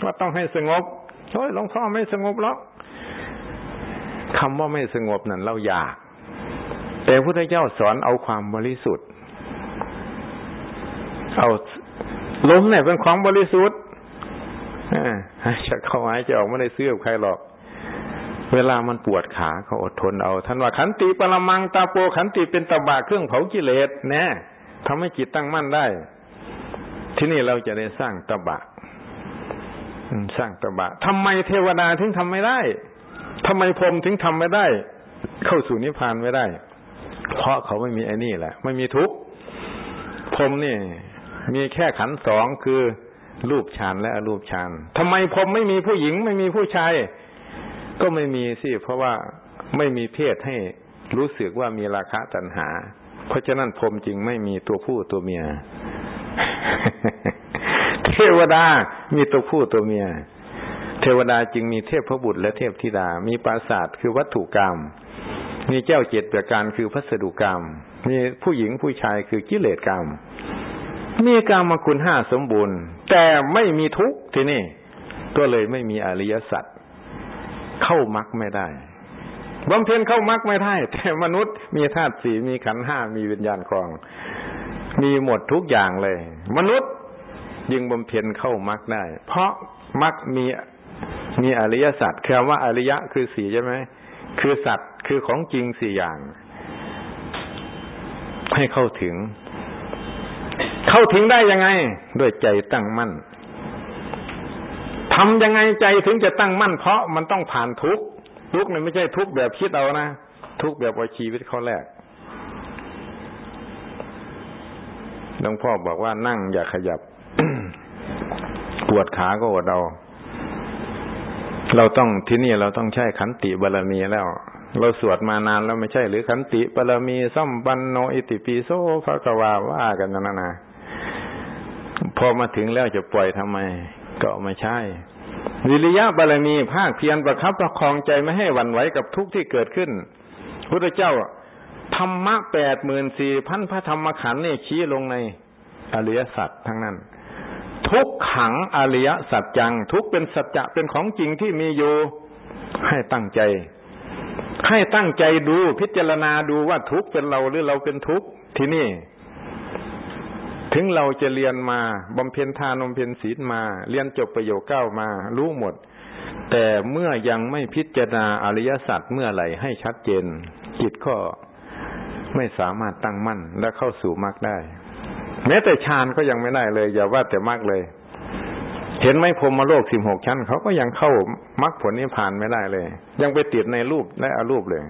ว่าต้องให้สงบโอ้ยหลวงพ่อไม่สงบหรอกคำว่าไม่สงบนั่นเราอยาก แต่พระเจ้าสอนเอาความบริสุทธิ์ เอาลมเนี่ยเป็นของบริสุทธิ์จะเข้าหายจะออกไม่ได้ซื้อกใครหรอก เวลามันปวดขาเขาอดทนเอาท่านว่าขันติปรมังตาโปขันติเป็นตบะเครื่องเผากิเลสแน่ทำให้จิตตั้งมั่นได้ ที่นี่เราจะได้สร้างตบะสร้างตบะทำไมเทวดาถึงทำไม่ได้ทำไมพรมถึงทำไม่ได้ เข้าสู่นิพพานไม่ได้ เพราะเขาไม่มีไอ้นี่แหละ ไม่มีทุกข์พรมนี่ มีแค่ขันสองคือรูปฌานและอรูปฌานทำไมพรมไม่มีผู้หญิงไม่มีผู้ชาย ก็ไม่มีสิเพราะว่าไม่มีเพศให้รู้สึกว่ามีราคะตัณหา เพราะฉะนั้นพรมจริงไม่มีตัวผู้ตัวเมีย เทวดา มีตัวผู้ตัวเมีย เทวดาจึงมีเทพพระบุตรและเทพธิดา มีปราศาสาทคือวัตถุกรรม มีเจ้าเจ็ดประการคือพัสดุกรรม มีผู้หญิงผู้ชายคือกิเลสกรรม มีกรรมคุณห้าสมบูรณ์ แต่ไม่มีทุกข์ที่นี่ ก็เลยไม่มีอริยสัจ เข้ามรรคไม่ได้บำเพ็ญเข้ามรรคไม่ได้ แต่มนุษย์มีธาตุสี่มีขันห้ามีวิญญาณครอง มีหมดทุกอย่างเลย มนุษย์ยิงบำเพ็ญเข้ามรรคได้ เพราะมรรคมีมีอริยสัจคำว่าอริยะคือสี่ใช่ไหมคือสัตว์คือของจริงสี่อย่าง ให้เข้าถึง เข้าถึงได้ยังไง ด้วยใจตั้งมั่น ทำยังไงใจถึงจะตั้งมั่นเพราะมันต้องผ่านทุกทุกข์นี่ยไม่ใช่ทุกแบบคิดเอานะทุกแบบว่าชีวิตเขาแรกหลวงพ่อบอกว่านั่งอย่าขยับปวดขาก็อดเอาเราต้องที่นี่เราต้องใช้ขันติบารมีแล้ว เราสวดมานานแล้วไม่ใช่ หรือขันติบารมีสัมปันโนอิติปิโสพระกวาว่ากันนั่นนะพอมาถึงแล้วจะปล่อยทำไม ก็ไม่ใช่ วิริยะบารมีภาคเพียรประคับประคองใจไม่ให้หวั่นไหวกับทุกข์ที่เกิดขึ้นพุทธเจ้าธรรมะแปดหมื่นสี่พันพระธรรมขันธ์นี่ชี้ลงในอริยสัจทั้งนั้น ทุกขังอริยสัจจัง ทุกเป็นสัจจะเป็นของจริงที่มีอยู่ให้ตั้งใจ ให้ตั้งใจดูพิจารณาดูว่าทุกเป็นเราหรือเราเป็นทุกที่นี่ ถึงเราจะเรียนมาบำเพ็ญทานบำเพ็ญศีลมา เรียนจบประโยคเก้ามา รู้หมด แต่เมื่อยังไม่พิจารณาอริยสัจเมื่อไหร่ให้ชัดเจน จิตก็ไม่สามารถตั้งมั่นและเข้าสู่มรรคได้ แม้แต่ฌานก็ยังไม่ได้เลย อย่าว่าแต่มรรคเลย เห็นไหมพรมโลกสิบหกชั้นเขาก็ยังเข้ามรรคผลนิพพานไม่ได้เลย ยังไปติดในรูปและอรูปเลย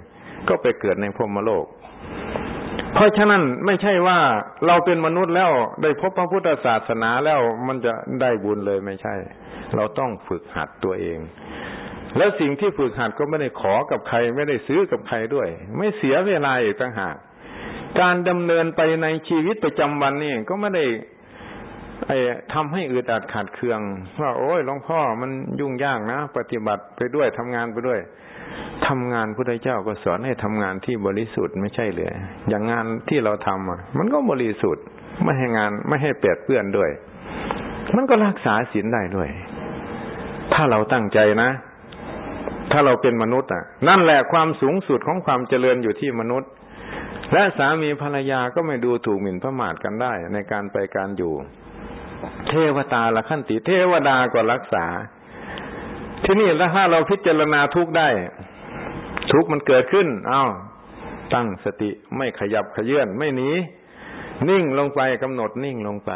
ก็ไปเกิดในพรมโลก เพราะฉะนั้นไม่ใช่ว่าเราเป็นมนุษย์แล้วได้พบพระพุทธศาสนาแล้วมันจะได้บุญเลยไม่ใช่ เราต้องฝึกหัดตัวเอง แล้วสิ่งที่ฝึกหัดก็ไม่ได้ขอกับใคร ไม่ได้ซื้อกับใครด้วย ไม่เสียเวลาอีกต่างหากการดำเนินไปในชีวิตประจำวันนี่ก็ไม่ได้ไอ้ทำให้อึดอัดขาดเคืองว่าโอ้ยหลวงพ่อมันยุ่งยากนะ ปฏิบัติไปด้วยทำงานไปด้วย ทำงานพระเจ้าก็สอนให้ทำงานที่บริสุทธิ์ไม่ใช่เลยอย่างงานที่เราทำอะ มันก็บริสุทธิ์ ไม่ให้งานไม่ให้เปียดเปื้อนด้วย มันก็รักษาศีลได้ด้วย ถ้าเราตั้งใจนะ ถ้าเราเป็นมนุษย์อะ นั่นแหละความสูงสุดของความเจริญอยู่ที่มนุษย์ และสามีภรรยาก็ไม่ดูถูกหมิ่นพระมาทกันได้ ในการไปการอยู่ เทวตาละขั้นติเทวดาก็รักษาที่นี่แล้วถ้าเราพิจารณาทุกได้ ทุกข์มันเกิดขึ้น เอา้า ตั้งสติไม่ขยับขยื่นไม่หนีนิ่งลงไปกำหนดนิ่งลงไป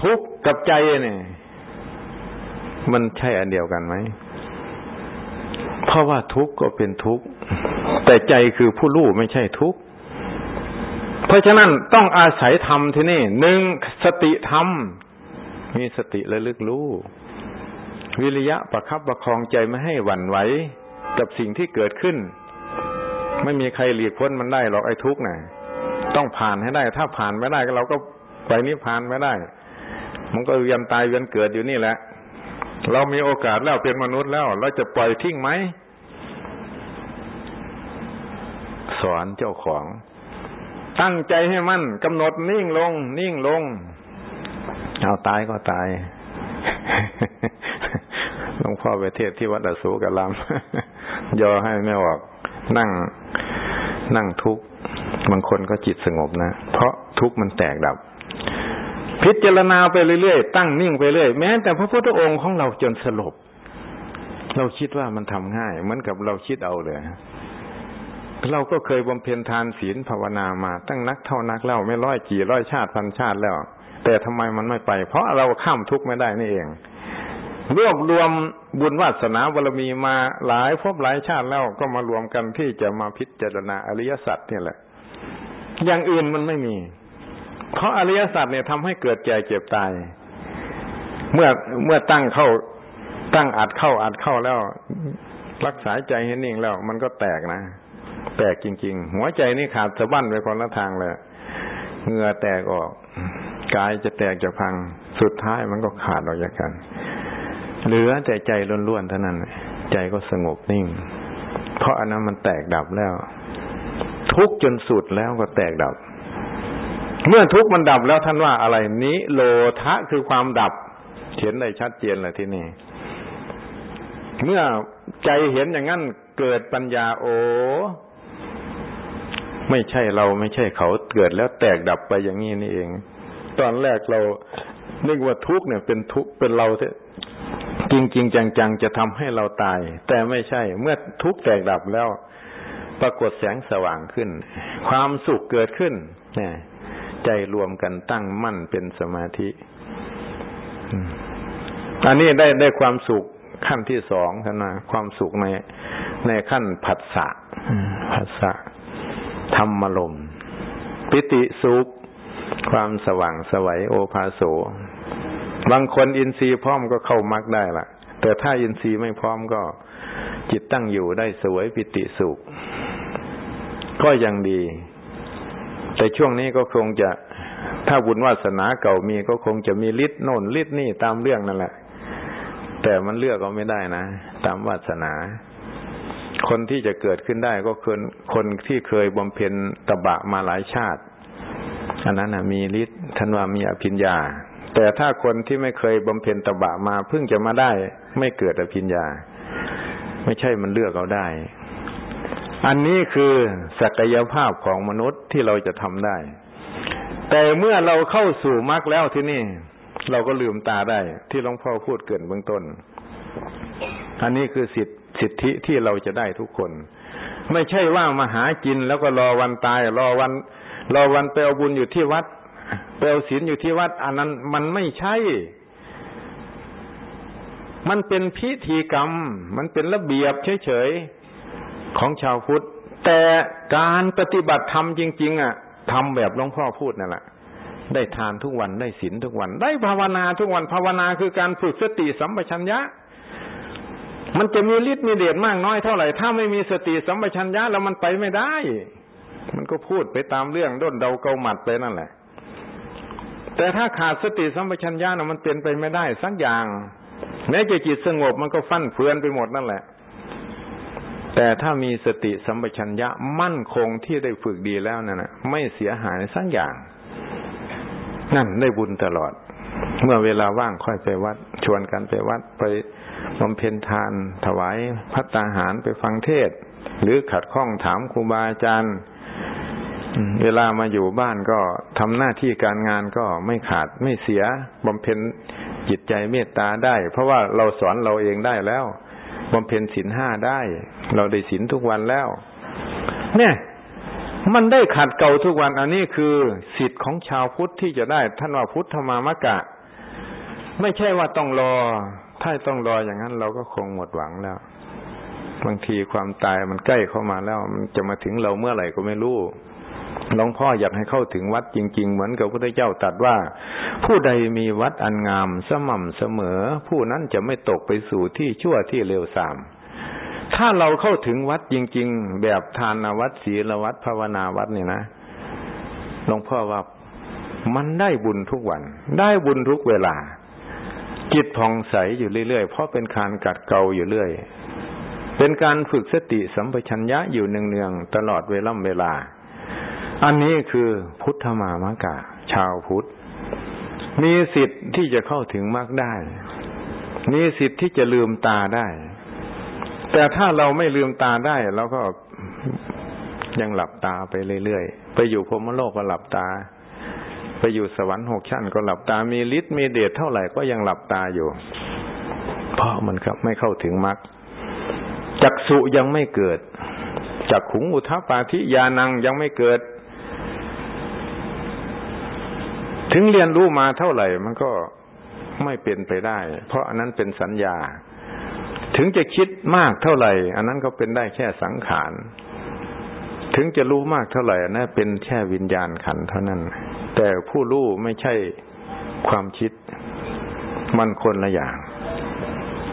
ทุกข์กับใจเนี่ย มันใช่อันเดียวกันไหมเพราะว่าทุกข์ก็เป็นทุกข์แต่ใจคือผู้รู้ไม่ใช่ทุกข์เพราะฉะนั้นต้องอาศัยธรรมที่นี่หนึ่งสติธรรม มีสติระลึกรู้ วิริยะประคับประคองใจไม่ให้หวั่นไหว กับสิ่งที่เกิดขึ้น ไม่มีใครหลีกพ้นมันได้หรอกไอ้ทุกข์น่ะต้องผ่านให้ได้ ถ้าผ่านไม่ได้เราก็ไปนิพพานไม่ได้ มันก็เวียนตายเวียนเกิดอยู่นี่แหละ เรามีโอกาสแล้วเป็นมนุษย์แล้ว เราจะปล่อยทิ้งไหมสอนเจ้าของ ตั้งใจให้มั่นกำหนดนิ่งลง นิ่งลง เอาตายก็ตาย หลวงพ่อไปเทศที่วัดอสูกลามยอให้ไม่ออกนั่งนั่งทุกข์บางคนก็จิตสงบนะ เพราะทุกข์มันแตกดับ พิจารณาไปเรื่อยๆตั้งนิ่งไปเรื่อยแม้แต่พระพุทธองค์ของเราจนสลบ เราคิดว่ามันทำง่ายเหมือนกับเราคิดเอาเลยเราก็เคยบำเพ็ญทานศีลภาวนามา ตั้งนักเท่านักเล่าไม่ร้อยกี่ร้อยชาติพันชาติแล้ว แต่ทำไมมันไม่ไป เพราะเราข้ามทุกข์ไม่ได้นี่เอง รวบรวมบุญวาสนาบารมีมาหลายภพหลายชาติแล้วก็มารวมกันที่จะมาพิจารณาอริยสัจเนี่ยแหละ อย่างอื่นมันไม่มี เพราะอริยสัจเนี่ยทำให้เกิดแก่เจ็บตาย เมื่อเมื่อตั้งเข้าตั้งอัดเข้าอัดเข้าแล้ว รักษาใจให้นิ่งแล้ว มันก็แตกนะแตกจริง ๆ หัวใจนี่ขาดสะบั้นไปคนละทางเลยเหงื่อแตกออกกายจะแตกจะพัง สุดท้ายมันก็ขาดออกจากกัน เหลือแต่ใจล้วนๆเท่านั้น ใจก็สงบนิ่ง เพราะอันนั้นมันแตกดับแล้ว ทุกจนสุดแล้วก็แตกดับ เมื่อทุกมันดับแล้วท่านว่าอะไรนี้ โลทะคือความดับเขียนได้ชัดเจนเลยที่นี่ เมื่อใจเห็นอย่างนั้นเกิดปัญญาโอ ไม่ใช่เราไม่ใช่เขาเกิดแล้วแตกดับไปอย่างนี้นี่เอง ตอนแรกเรานึกว่าทุกเนี่ย เป็นทุกเป็นเรา จริงจริงจังๆจะทำให้เราตาย แต่ไม่ใช่เมื่อทุกแตกดับแล้ว ปรากฏแสงสว่างขึ้น ความสุขเกิดขึ้นใจรวมกันตั้งมั่นเป็นสมาธิอันนี้ได้ได้ความสุขขั้นที่สองท่านนะความสุขในในขั้นผัสสะผัสสะธรรมลม ปิติสุข ความสว่างสวัยโอภาโส บางคนอินทรีย์พร้อมก็เข้ามักได้ละแต่ถ้าอินทรีย์ไม่พร้อมก็ จิตตั้งอยู่ได้สวยปิติสุข ก็ยังดี แต่ช่วงนี้ก็คงจะถ้าบุญวาสนาเก่ามีก็คงจะมีฤทธิ์โน่นฤทธิ์นี่ตามเรื่องนั่นแหละ แต่มันเลือกก็ไม่ได้นะ ตามวาสนา คนที่จะเกิดขึ้นได้ก็คือคนที่เคยบำเพ็ญตบะมาหลายชาติ อันนั้นนะมีฤทธิ์ท่านว่ามีอภิญญา แต่ถ้าคนที่ไม่เคยบำเพ็ญตบะมาเพิ่งจะมาได้ ไม่เกิดอภิญญา ไม่ใช่มันเลือกเอาได้ อันนี้คือศักยภาพของมนุษย์ที่เราจะทำได้ แต่เมื่อเราเข้าสู่มรรคแล้วที่นี่ เราก็ลืมตาได้ ที่หลวงพ่อพูดเกินเบื้องต้น อันนี้คือสิทธิสิทธิที่เราจะได้ทุกคน ไม่ใช่ว่ามาหากินแล้วก็รอวันตาย รอวันรอวันไปเอาบุญอยู่ที่วัด ไปเอาศีลอยู่ที่วัด อันนั้นมันไม่ใช่ มันเป็นพิธีกรรม มันเป็นระเบียบเฉยๆของชาวพุทธ แต่การปฏิบัติธรรมจริง ๆ อะทำแบบหลวงพ่อพูดนั่นแหละได้ทานทุกวันได้ศีลทุกวัน ได้ภาวนาทุกวันภาวนาคือการฝึกสติสัมปชัญญะ มันจะมีฤทธิ์มีเดชมากน้อยเท่าไหร่ ถ้าไม่มีสติสัมปชัญญะแล้วมันไปไม่ได้ มันก็พูดไปตามเรื่องด้นเดาเกาหมัดไปนั่นแหละ แต่ถ้าขาดสติสัมปชัญญะนะมันเป็นไปไม่ได้สักอย่าง แม้จะจิตสงบมันก็ฟั่นเฟือนไปหมดนั่นแหละ แต่ถ้ามีสติสัมปชัญญะมั่นคงที่ได้ฝึกดีแล้วนั่นนะไม่เสียหายสักอย่าง นั่นได้บุญตลอด เมื่อเวลาว่างค่อยไปวัด ชวนกันไปวัดไปบำเพ็ญทาน ถวายพัตตาหารไปฟังเทศ หรือขัดข้องถามครูบาอาจารย์ เวลามาอยู่บ้านก็ทำหน้าที่การงานก็ไม่ขาดไม่เสียบำเพ็ญจิตใจเมตตาได้ เพราะว่าเราสอนเราเองได้แล้วบำเพ็ญศีลห้าได้ เราได้ศีลทุกวันแล้ว เนี่ย มันได้ขัดเก่าทุกวัน อันนี้คือสิทธิ์ของชาวพุทธที่จะได้ ท่านว่าพุทธมามะกะ ไม่ใช่ว่าต้องรอ ถ้าต้องรออย่างนั้นเราก็คงหมดหวังแล้วบางทีความตายมันใกล้เข้ามาแล้ว มันจะมาถึงเราเมื่อไหร่ก็ไม่รู้ หลวงพ่ออยากให้เข้าถึงวัดจริง ๆ เหมือนกับพระพุทธเจ้าตรัสว่า ผู้ใดมีวัดอันงามสม่ำเสมอ ผู้นั้นจะไม่ตกไปสู่ที่ชั่วที่เลวทราม ถ้าเราเข้าถึงวัดจริง ๆ แบบทานวัดศีลวัดภาวนาวัดเนี่ยนะหลวงพ่อว่ามันได้บุญทุกวัน ได้บุญทุกเวลา จิตผ่องใสอยู่เรื่อยๆ เพราะเป็นการกัดเกาอยู่เรื่อย เป็นการฝึกสติสัมปชัญญะอยู่เนืองๆตลอดเวล่ำเวลา อันนี้คือพุทธมามะกะ ชาวพุทธ มีสิทธิ์ที่จะเข้าถึงมรรคได้ มีสิทธิ์ที่จะลืมตาได้ แต่ถ้าเราไม่ลืมตาได้เราก็ยังหลับตาไปเรื่อยๆ ไปอยู่พรมโลกก็หลับตา ไปอยู่สวรรค์หกชั้นก็หลับตา มีฤทธิ์มีเดชเท่าไหร่ก็ยังหลับตาอยู่ เพราะมันครับไม่เข้าถึงมรรค จักสุยังไม่เกิด จักขุงอุทปาทิยานังยังไม่เกิด ถึงเรียนรู้มาเท่าไหร่ มันก็ไม่เป็นไปได้ เพราะอันนั้นเป็นสัญญา ถึงจะคิดมากเท่าไหร่ อันนั้นก็เป็นได้แค่สังขาร ถึงจะรู้มากเท่าไหร่นั่นเป็นแค่วิญญาณขันเท่านั้น แต่ผู้รู้ไม่ใช่ความคิด มันคนละอย่าง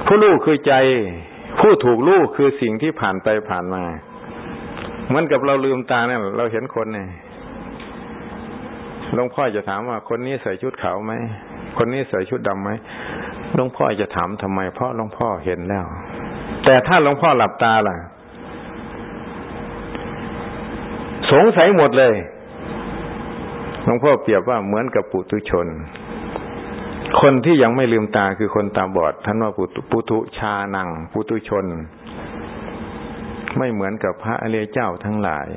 ผู้รู้คือใจ ผู้ถูกรู้คือสิ่งที่ผ่านไปผ่านมา เหมือนกับเราลืมตาเนี่ยเราเห็นคนเนี่ย หลวงพ่อจะถามว่า คนนี้ใส่ชุดขาวไหม คนนี้ใส่ชุดดำไหมหลวงพ่อจะถามทำไม เพราะหลวงพ่อเห็นแล้ว แต่ถ้าหลวงพ่อหลับตาล่ะ สงสัยหมดเลยหลวงพ่อเปรียบว่าเหมือนกับปุถุชน คนที่ยังไม่ลืมตาคือคนตาบอด ท่านว่าปุถุชานังปุถุชน ไม่เหมือนกับพระอริยเจ้าทั้งหลาย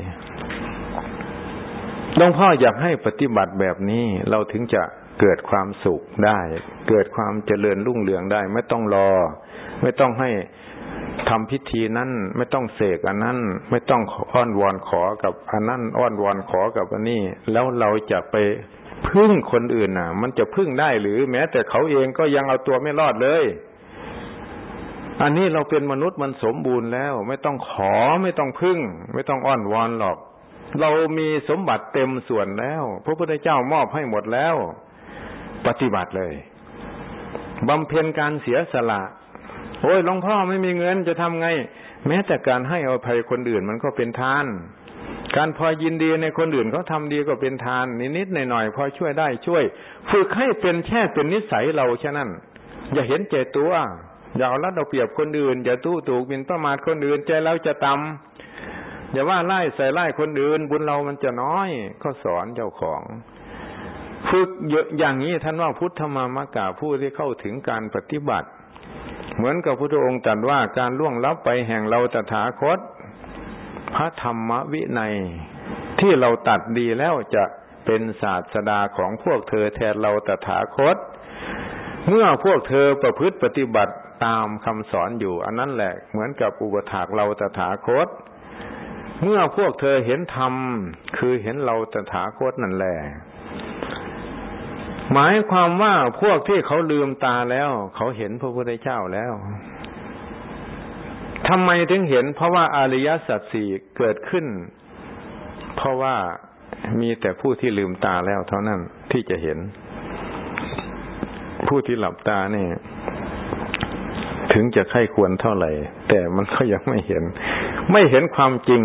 ลวงพ่ออยากให้ปฏิบัติแบบนี้เราถึงจะเกิดความสุขได้ เกิดความเจริญรุ่งเรืองได้ ไม่ต้องรอ ไม่ต้องให้ทำพิธีนั้นไม่ต้องเสกอันนั้น ไม่ต้องอ้อนวอนขอกับอันนั้นอ้อนวอนขอกับอันนี้ แล้วเราจะไปพึ่งคนอื่นน่ะ มันจะพึ่งได้หรือแม้ แต่เขาเองก็ยังเอาตัวไม่รอดเลย อันนี้เราเป็นมนุษย์มันสมบูรณ์แล้ว ไม่ต้องขอไม่ต้องพึ่ง ไม่ต้องอ้อนวอนหรอก เรามีสมบัติเต็มส่วนแล้ว พระพุทธเจ้ามอบให้หมดแล้ว ปฏิบัติเลยบำเพ็ญการเสียสละ โอ้ยหลวงพ่อไม่มีเงินจะทำไง แม้แต่การให้อภัยคนอื่นมันก็เป็นทาน การพอยินดีในคนอื่นเขาทาดีก็เป็นทาน นิดๆหน่อยๆพอช่วยได้ช่วย ฝึกให้เป็นแค่เป็นนิสัยเราแค่นั้น อย่าเห็นเจตัว อย่าเอาลัดเอาเปรียบคนอื่น อย่าตู้ถูกบินประมาทคนอื่นใจเราจะต่ำ อย่าว่าไล่ใส่ไล่คนอื่น บุญเรามันจะน้อยก็สอนเจ้าของฝึกเยอะอย่างนี้ท่านว่าพุทธมามกาผู้ที่เข้าถึงการปฏิบัติ เหมือนกับพระองค์ตรัสว่าการล่วงลับไปแห่งเราตถาคต พระธรรมวินัย ที่เราตัดดีแล้วจะเป็นศาสดาของพวกเธอแทนเราตถาคต เมื่อพวกเธอประพฤติปฏิบัติตามคำสอนอยู่ อันนั้นแหละเหมือนกับอุปถากเราตถาคต เมื่อพวกเธอเห็นธรรม คือเห็นเราตถาคตนั่นแหละหมายความว่าพวกที่เขาลืมตาแล้ว เขาเห็นพระพุทธเจ้าแล้วทำไมถึงเห็น เพราะว่าอริยสัจสี่เกิดขึ้น เพราะว่ามีแต่ผู้ที่ลืมตาแล้วเท่านั้นที่จะเห็น ผู้ที่หลับตาเนี่ยถึงจะไข้ควรเท่าไหร่ แต่มันก็ยังไม่เห็น ไม่เห็นความจริง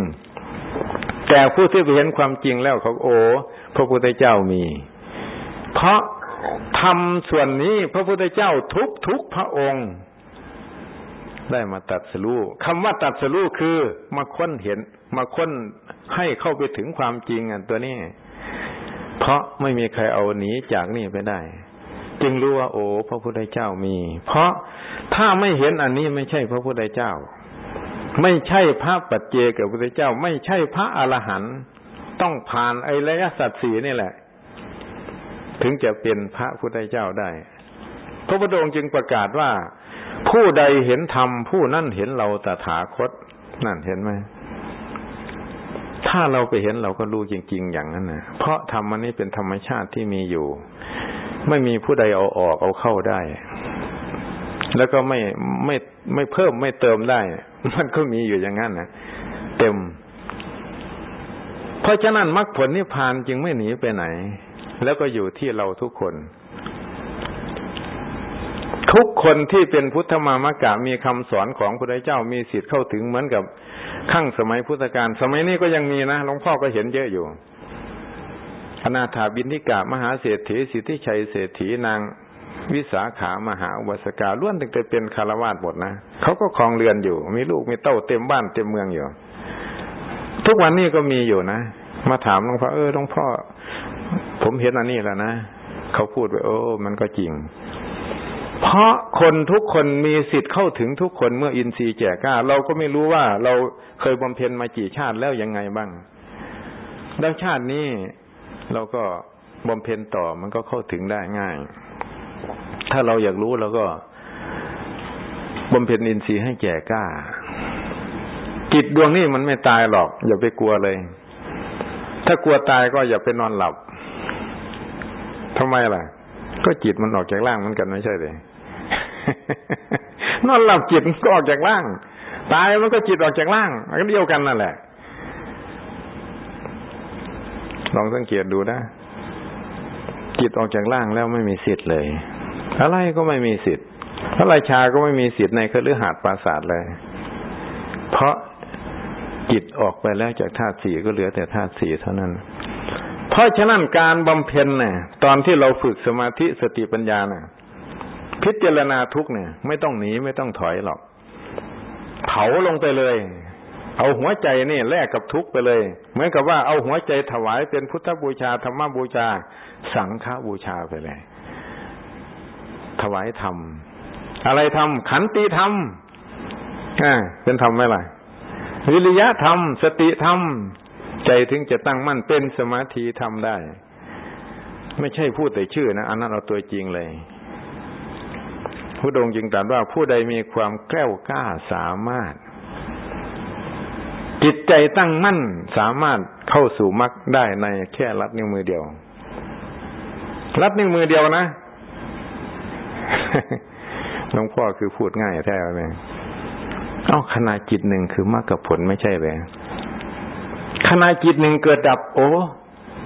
แต่ผู้ที่ไปเห็นความจริงแล้วเขาโอ้พระพุทธเจ้ามี เพราะทำส่วนนี้พระพุทธเจ้าทุกทุกพระองค์ ได้มาตัดสรู้คำว่าตัดสรู้คือมาค้นเห็น มาค้นให้เข้าไปถึงความจริงอันตัวนี้ เพราะไม่มีใครเอาหนีจากนี่ไปได้ จึงรู้ว่าโอ้พระพุทธเจ้ามี เพราะถ้าไม่เห็นอันนี้ไม่ใช่พระพุทธเจ้า ไม่ใช่พระปัจเจกับพระเจ้า ไม่ใช่พระอรหันต์ต้องผ่านไอระยะสัตสีนี่แหละ ถึงจะเป็นพระพุทธเจ้าได้ พระพุทธองค์จึงประกาศว่า ผู้ใดเห็นธรรมผู้นั่นเห็นเราตถาคต นั่นเห็นไหมถ้าเราไปเห็นเราก็รู้จริง ๆ อย่างนั้นนะเพราะธรรมอันนี้เป็นธรรมชาติที่มีอยู่ ไม่มีผู้ใดเอาออกเอาเข้าได้ แล้วก็ไม่ไม่ไม่เพิ่มไม่เติมได้ มันก็มีอยู่อย่างนั้นนะเต็ม เพราะฉะนั้นมรรคผลนิพพานจึงไม่หนีไปไหน แล้วก็อยู่ที่เราทุกคน ทุกคนที่เป็นพุทธมามกะมีคำสอนของพระเจ้ามีสิทธิ์เข้าถึงเหมือนกับขั้งสมัยพุทธกาลสมัยนี้ก็ยังมีนะหลวงพ่อก็เห็นเยอะอยู่อนาถาบินทิกะมหาเศรษฐีสิทธิชัยเศรษฐีนาง วิสาขามหาอุบาสกาล้วนตั้งแต่เป็นคารวาสหมดนะเขาก็คลองเรือนอยู่ มีลูกมีเต้าเต็มบ้านเต็มเมืองอยู่ ทุกวันนี้ก็มีอยู่นะมาถามหลวงพ่อเออหลวงพ่อ ผมเห็นอันนี้แล้วนะเขาพูดไปโอ้มันก็จริง เพราะคนทุกคนมีสิทธิ์เข้าถึงทุกคนเมื่ออินทรีย์แก่กล้า เราก็ไม่รู้ว่าเราเคยบำเพ็ญมากี่ชาติแล้วยังไงบ้าง แล้วชาตินี้เราก็บำเพ็ญต่อมันก็เข้าถึงได้ง่าย ถ้าเราอยากรู้เราก็บำเพ็ญอินทรีย์ให้แก่กล้า จิตดวงนี้มันไม่ตายหรอก อย่าไปกลัวเลย ถ้ากลัวตายก็อย่าไปนอนหลับทำไมล่ะ ก็จิตมันออกจากร่างเหมือนกันไม่ใช่เลยนอนหลับจิตก็ออกจากร่าง ตายมันก็จิตออกจากร่างมันก็เดียวกันนั่นแหละ ลองสังเกตดูนะจิตออกจากร่างแล้วไม่มีสิทธิ์เลย อะไรก็ไม่มีสิทธิ์พระราชาก็ไม่มีสิทธิ์ในคฤหาสน์ปราสาทเลย เพราะจิตออกไปแล้วจากธาตุสี่ก็เหลือแต่ธาตุสี่เท่านั้น เพราะฉะนั้นการบำเพ็ญเนี่ยตอนที่เราฝึกสมาธิสติปัญญาเนี่ยพิจารณาทุกเนี่ย ไม่ต้องหนีไม่ต้องถอยหรอก เผาลงไปเลย เอาหัวใจนี่แลกกับทุกไปเลย เหมือนกับว่าเอาหัวใจถวายเป็นพุทธบูชาธรรมบูชา สังฆบูชาไปเลย ถวายธรรม อะไรธรรม ขันติธรรมเป็นธรรมไหมล่ะวิริยะธรรม สติธรรม ใจถึงจะตั้งมั่นเป็นสมาธิธรรมได้ ไม่ใช่พูดแต่ชื่อนะอันนั้นเอาตัวจริงเลยผู้ดงจึงตรัสว่าผู้ใดมีความแกล้วกล้าสามารถ จิตใจตั้งมั่นสามารถเข้าสู่มรรคได้ในแค่รัดนิ้วมือเดียวรัดนิ้วมือเดียวนะ หลวงพ่อคือพูดง่ายแท้เลยเอาขณะจิตหนึ่งคือมรรคผลไม่ใช่เลยขณะจิตหนึ่งเกิดดับ โอ้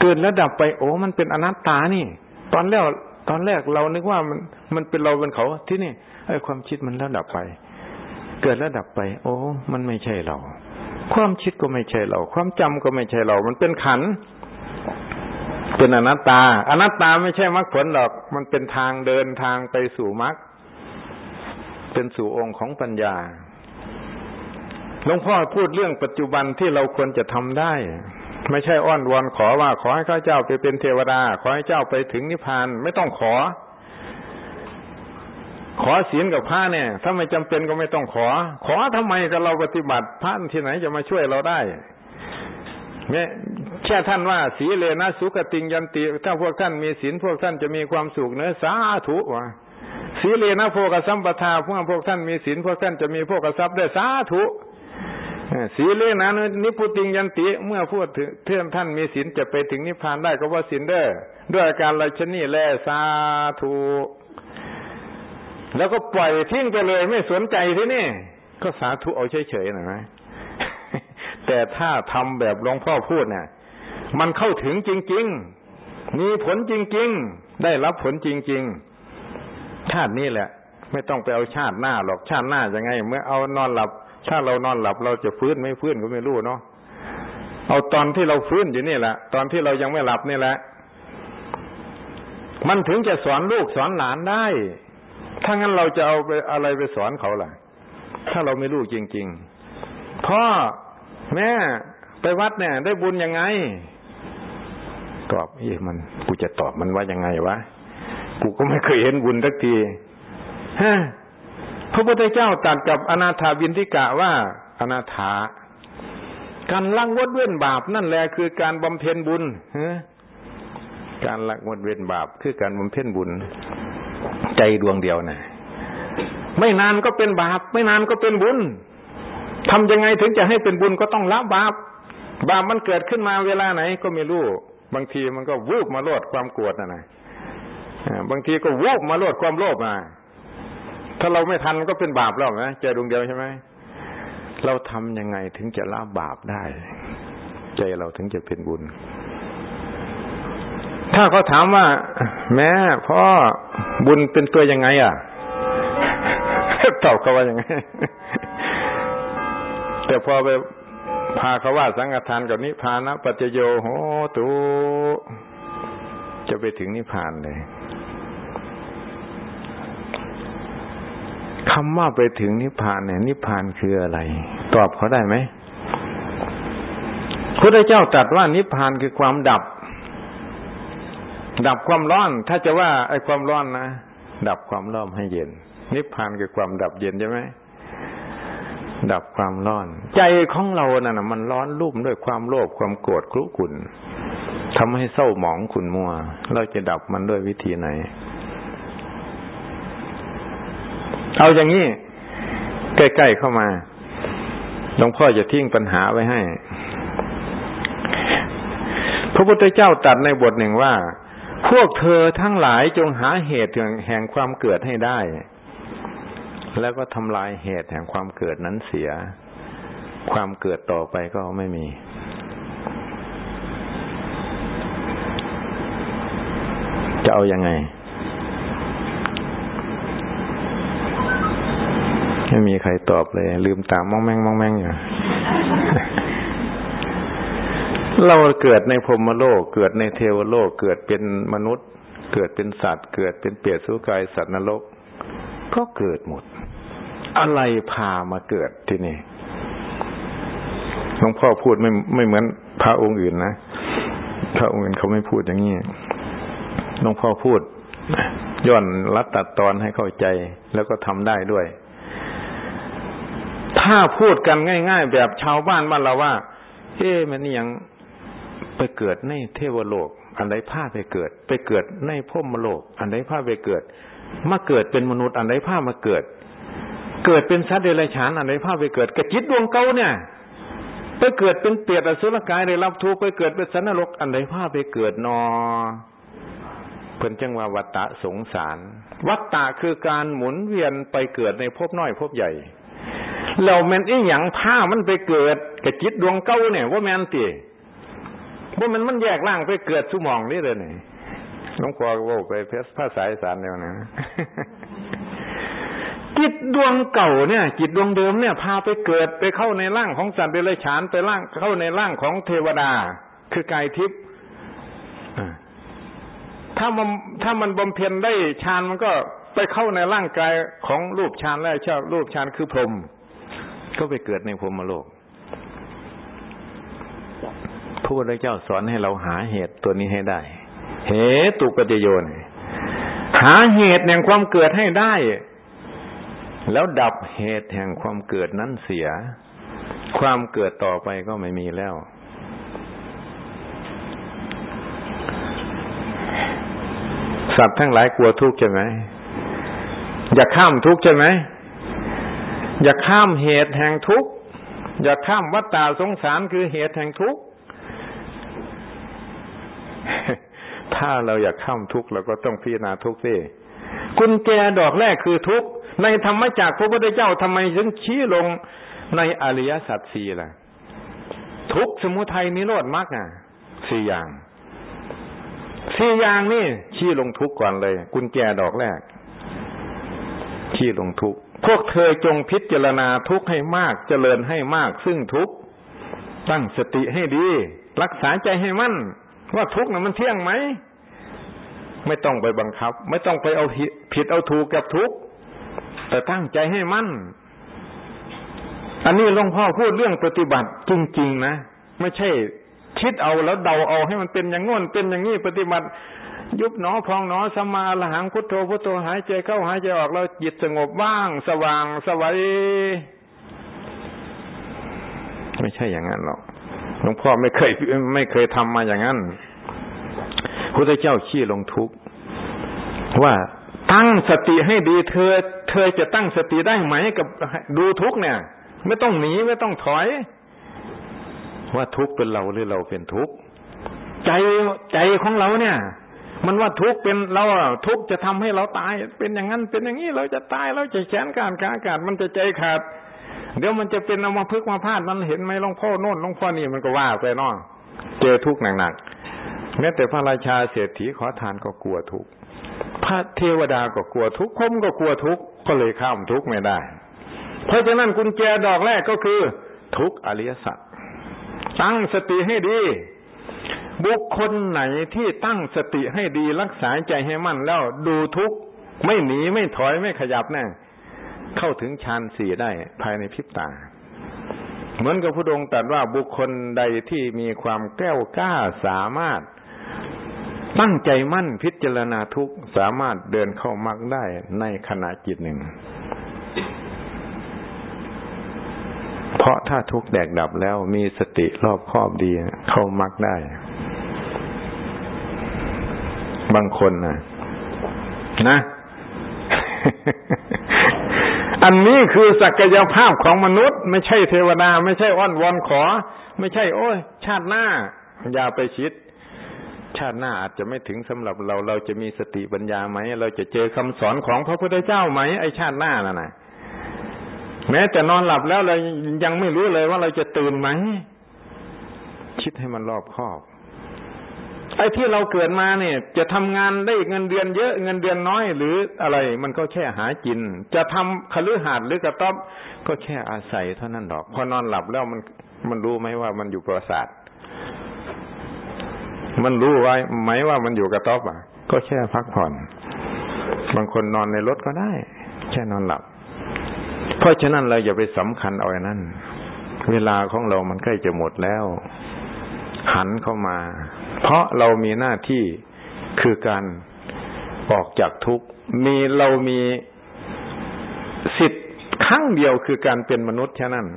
เกิดแล้วดับไป โอ้มันเป็นอนัตตานี่ ตอนแรกตอนแรกเรานึกว่ามันมันเป็นเราเป็นเขาที่นี่ไอ้ความคิดมันแล้วดับไป เกิดแล้วดับไป โอ้ มันไม่ใช่เรา ความคิดก็ไม่ใช่เรา ความจำก็ไม่ใช่เรา มันเป็นขัน เป็นอนัตตา อนัตตาไม่ใช่มรรคผลหรอก มันเป็นทางเดินทางไปสู่มรรคเป็นสู่องค์ของปัญญาหลวงพ่อพูดเรื่องปัจจุบันที่เราควรจะทำได้ ไม่ใช่อ้อนวอนขอว่าขอให้ข้าเจ้าไปเป็นเทวดา ขอให้เจ้าไปถึงนิพพานไม่ต้องขอ ขอศีลกับพระเนี่ย ถ้าไม่จำเป็นก็ไม่ต้องขอ ขอทำไมกับเราปฏิบัติพระที่ไหนจะมาช่วยเราได้เนี่ย แค่ท่านว่าสีเลนะสุขติงยันติ ถ้าพวกท่านมีศีลพวกท่านจะมีความสุขเนื้อสาธุวะสีเลนะโภกสัมปทาพวกพวกท่านมีศีลพวกท่านจะมีพวกทรัพย์ได้สาธุสีเลนะนิพุติงยันติ เมื่อพูดถึงเพื่อนท่านมีศีลจะไปถึงนิพพานได้ก็ว่าศีลเด้อด้วยการไรชนี่แลสาธุแล้วก็ปล่อยทิ้งไปเลยไม่สนใจที่นี่ ก็สาธุเอาเฉยๆหน่อยไหมแต่ถ้าทำแบบหลวงพ่อพูดเนี่ย มันเข้าถึงจริง ๆ มีผลจริง ๆ ได้รับผลจริง ๆ ชาตินี้แหละ ไม่ต้องไปเอาชาติหน้าหรอกชาติหน้ายังไง เมื่อเอานอนหลับถ้าเรานอนหลับ เราจะฟื้นไม่ฟื้นก็ไม่รู้เนาะเอาตอนที่เราฟื้นอยู่นี่แหละตอนที่เรายังไม่หลับนี่แหละ มันถึงจะสอนลูกสอนหลานได้ ถ้างั้นเราจะเอาไปอะไรไปสอนเขาล่ะ ถ้าเราไม่รู้จริง ๆพ่อแม่ไปวัดเนี่ย ได้บุญยังไง ตอบเอ๊ะมันกูจะตอบมันว่ายังไงวะกูก็ไม่เคยเห็นบุญสักทีฮะพระพุทธเจ้าตรัสกับอนาถาบินทิกะว่าอนาถาการลังวดเว้นบาปนั่นแหละคือการบำเพ็ญบุญการละงดเว้นบาปคือการบำเพ็ญบุญ ใจดวงเดียวนะไม่นานก็เป็นบาป ไม่นานก็เป็นบุญทำยังไงถึงจะให้เป็นบุญก็ต้องละบาป บาปมันเกิดขึ้นมาเวลาไหนก็ไม่รู้ บางทีมันก็วูบมาโลดความโกรธนะนะบางทีก็วูบมาโลดความโลภมาถ้าเราไม่ทันก็เป็นบาปแล้วนะใจดวงเดียวใช่ไหมเราทำยังไงถึงจะละบาปได้ ใจเราถึงจะเป็นบุญ ถ้าเขาถามว่า แม่พ่อบุญเป็นตัวยังไง อะตอบเขาว่ายังไง แต่พอไป พาเขาว่าสังฆทานกับนิพพานะปัจโยโหตุจะไปถึงนิพพานเลยคำว่าไปถึงนิพพานเนี่ย นิพพานคืออะไร ตอบเขาได้ไหมพระเจ้าตรัสว่านิพพานคือความดับ ดับความร้อน ถ้าจะว่าไอ้ความร้อนนะดับความร้อนให้เย็น นิพพานคือความดับเย็นใช่ไหม ดับความร้อน ใจของเรานะ่ะมันร้อนรุ่มด้วยความโลภความโกรธครุขุนทำให้เศร้าหมองขุนมัว เราจะดับมันด้วยวิธีไหน เอาอย่างนี้ ใกล้ๆเข้ามาหลวงพ่อจะทิ้งปัญหาไว้ให้ พระพุทธเจ้าตัดในบทหนึ่งว่า พวกเธอทั้งหลายจงหาเหตุแห่งความเกิดให้ได้ แล้วก็ทำลายเหตุแห่งความเกิดนั้นเสีย ความเกิดต่อไปก็ไม่มี จะเอาอยัางไง ไม่มีใครตอบเลย ลืมตามมองแมงมองแมงอยู่เราเกิดในพรมโลก เกิดในเทวโลก เกิดเป็นมนุษย์ เกิดเป็นสัตว์ เกิดเป็นเปียสุกายสัตว์นรก ก็เกิดหมด อะไรพามาเกิดที่นี่หลวงพ่อพูดไม่ไม่เหมือนพระองค์อื่นนะพระองค์อื่นเขาไม่พูดอย่างนี้หลวงพ่อพูด ย่อนรัดตัดตอนให้เข้าใจ แล้วก็ทำได้ด้วย ถ้าพูดกันง่าย ๆ แบบชาวบ้านบ้านเราว่าเอ๊ะมันนี่ยังไปเกิดในเทวโลก อันใดผ้าไปเกิด ไปเกิดในพมโลก อันใดผ้าไปเกิดมาเกิดเป็นมนุษย์อันใดผ้ามาเกิด เกิดเป็นสัตว์เดรัจฉานอันใดผ้าไปเกิดกระจิตดวงเก่าเนี่ยไปเกิดเป็นเปรตอสุรกายได้รับทุกข์ไปเกิดเป็นสันนรกอันใดผ้าไปเกิดนอเพิ่นจังว่าวัตตะสงสาร วัตตะคือการหมุนเวียนไปเกิดในภพน้อยภพใหญ่เราแมนอีหยังผ้ามันไปเกิดกระจิตดวงเก่าเนี่ยว่าแมนตีว่ามันมันแยกร่างไปเกิดสุมองนี่เลยนี่หลวงพ่อว่าไปเพชรภาษาอีสานเดียวนะ จิตดวงเก่าเนี่ย จิตดวงเดิมเนี่ยพาไปเกิดไปเข้าในร่างของสัตว์เดรัจฉานไปร่างเข้าในร่างของเทวดา คือกายทิพย์ถ้ามันถ้ามันบำเพ็ญได้ฌานมันก็ไปเข้าในร่างกายของรูปฌานแล้วชอบรูปฌานคือพรหมก็ไปเกิดในพรหมโลกพระพุทธเจ้าสอนให้เราหาเหตุตัวนี้ให้ได้ เหตุตุปัจโยนหาเหตุแห่งความเกิดให้ได้ แล้วดับเหตุแห่งความเกิดนั้นเสีย ความเกิดต่อไปก็ไม่มีแล้ว สัตว์ทั้งหลายกลัวทุกข์ใช่ไหมอยากข้ามทุกข์ใช่ไหมอยากข้ามเหตุแห่งทุกข์อยากข้ามวัฏฏะสงสารคือเหตุแห่งทุกข์ถ้าเราอยากข้ามทุกข์เราก็ต้องพิจารณาทุกข์สิกุญแจดอกแรกคือทุกข์ ในธรรมจักรพระพุทธเจ้าทำไมถึงชี้ลงในอริยสัจสี่ล่ะ ทุกสมุทัยนิโรธมรรคอะสี่อย่างสี่อย่างนี่ชี้ลงทุกก่อนเลย กุญแจดอกแรก ชี้ลงทุกพวกเธอจงพิจารณาทุกข์ให้มากเจริญให้มาก ซึ่งทุกข์ตั้งสติให้ดี รักษาใจให้มั่น ว่าทุกข์นะมันเที่ยงไหม ไม่ต้องไปบังคับ ไม่ต้องไปเอาผิดเอาถูกกับทุกข แต่ตั้งใจให้มั่น อันนี้หลวงพ่อพูดเรื่องปฏิบัติจริง ๆ นะ ไม่ใช่คิดเอาแล้วเดาเอาให้มันเป็นอย่างง้นเป็นอย่างนี้ปฏิบัติ ยุบหนอพองหนอสมาละหังพุทโธพุทโธหายใจเข้าหายใจออกแล้วจิตสงบบ้าง สว่างสวัยไม่ใช่อย่างนั้นหรอกหลวงพ่อไม่เคยไม่เคยทำมาอย่างนั้นพระเจ้าชี้ลงทุกว่า ตั้งสติให้ดีเธอ เธอจะตั้งสติได้ไหมกับดูทุกเนี่ย ไม่ต้องหนีไม่ต้องถอย ว่าทุกเป็นเราหรือเราเป็นทุกใจใจของเราเนี่ย มันว่าทุกเป็นเราทุกจะทำให้เราตาย เป็นอย่างนั้นเป็นอย่างนี้เราจะตายเราจะแขนการกาอากาศมันจะใจขาด เดี๋ยวมันจะเป็นเอามาพึกมาพาดมันเห็นไหมหลวงพ่อโน่นหลวงพ่อนี่มันก็ว่าไปเนาะเจอทุกข์หนักๆแม้แต่พระราชาเศรษฐีขอทานก็กลัวทุกข์ พระเทวดาก็กลัวทุกข์มก็กลัวทุกข์ก็เลยข้ามทุกข์ไม่ได้ เพราะฉะนั้นกุญแจดอกแรกก็คือ ทุกข์อริยสัจตั้งสติให้ดี บุคคลไหนที่ตั้งสติให้ดีรักษาใจให้มั่นแล้วดูทุกข์ไม่หนีไม่ถอยไม่ขยับแน่เข้าถึงฌานสี่ได้ภายในพริบตา เหมือนกับพระองค์ตรัสว่าบุคคลใดที่มีความแก้วกล้าสามารถ ตั้งใจมั่นพิจารณาทุกสามารถเดินเข้ามรรคได้ในขณะจิตหนึ่ง เพราะถ้าทุกแดกดับแล้วมีสติรอบครอบดีเข้ามรรคได้ บางคนนะนะ อันนี้คือศักยภาพของมนุษย์ ไม่ใช่เทวดา ไม่ใช่อ้อนวอนขอ ไม่ใช่ โอ้ย ชาติหน้า อย่าไปคิด ชาติหน้าอาจจะไม่ถึงสำหรับเราเราจะมีสติปัญญาไหม เราจะเจอคำสอนของพระพุทธเจ้าไหมไอชาติหน้านั่นนะแม้แต่นอนหลับแล้วเรายังไม่รู้เลยว่าเราจะตื่นไหมคิดให้มันรอบคอบไอ้ที่เราเกิดมาเนี่ย จะทำงานได้เงินเดือนเยอะเงินเดือนน้อยหรืออะไร มันก็แค่หากิน จะทำคฤหาสน์หรือกระต๊อบก็แค่อาศัยเท่านั้นดอก พอนอนหลับแล้วมันมันรู้ไหมว่ามันอยู่ปราสาท มันรู้ไว้ไหมว่ามันอยู่กระต๊อบอะ ก็แค่พักผ่อน บางคนนอนในรถก็ได้ แค่นอนหลับ เพราะฉะนั้นเราอย่าไปสำคัญเอาไอ้นั่น เวลาของเรามันใกล้จะหมดแล้ว หันเข้ามา เพราะเรามีหน้าที่คือการออกจากทุกข์มีเรามีสิทธิ์ครั้งเดียวคือการเป็นมนุษย์แค่นั้น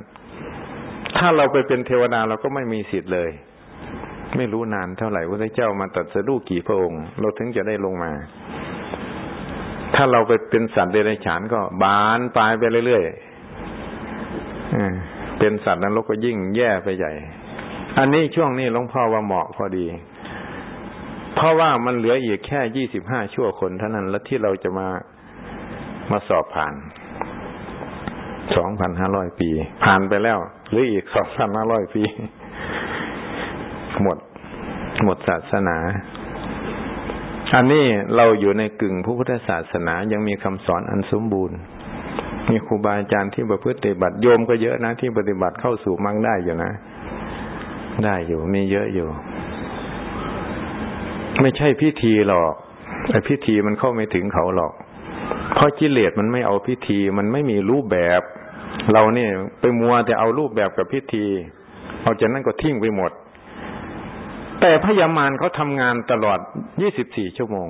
ถ้าเราไปเป็นเทวดาเราก็ไม่มีสิทธิ์เลย ไม่รู้นานเท่าไหร่พระเจ้ามาตัดสรู้กี่พระองค์ เราถึงจะได้ลงมา ถ้าเราไปเป็นสัตว์เดรัจฉานก็บานปลายไปเรื่อยๆเป็นสัตว์นั้นรกก็ยิ่งแย่ไปใหญ่ อันนี้ช่วงนี้หลวงพ่อว่าเหมาะพอดี เพราะว่ามันเหลืออีกแค่ยี่สิบห้าชั่วคนเท่านั้น แล้วที่เราจะมามาสอบผ่านสองพันห้าร้อยปี ผ่านไปแล้ว หรืออีกสองพันห้าร้อยปี หมดหมดศาสนา อันนี้เราอยู่ในกึ่งพระพุทธศาสนายังมีคำสอนอันสมบูรณ์มีครูบาอาจารย์ที่ประพฤติปฏิบัติโยมก็เยอะนะที่ปฏิบัติเข้าสู่มั่งได้อยู่นะ ได้อยู่มีเยอะอยู่ ไม่ใช่พิธีหรอกไอ้พิธีมันเข้าไม่ถึงเขาหรอก เพราะกิเลสมันไม่เอาพิธีมันไม่มีรูปแบบ เราเนี่ยไปมัวแต่เอารูปแบบกับพิธี เอาจากนั้นก็ทิ้งไปหมด แต่พยามารเขาทำงานตลอด 24 ชั่วโมง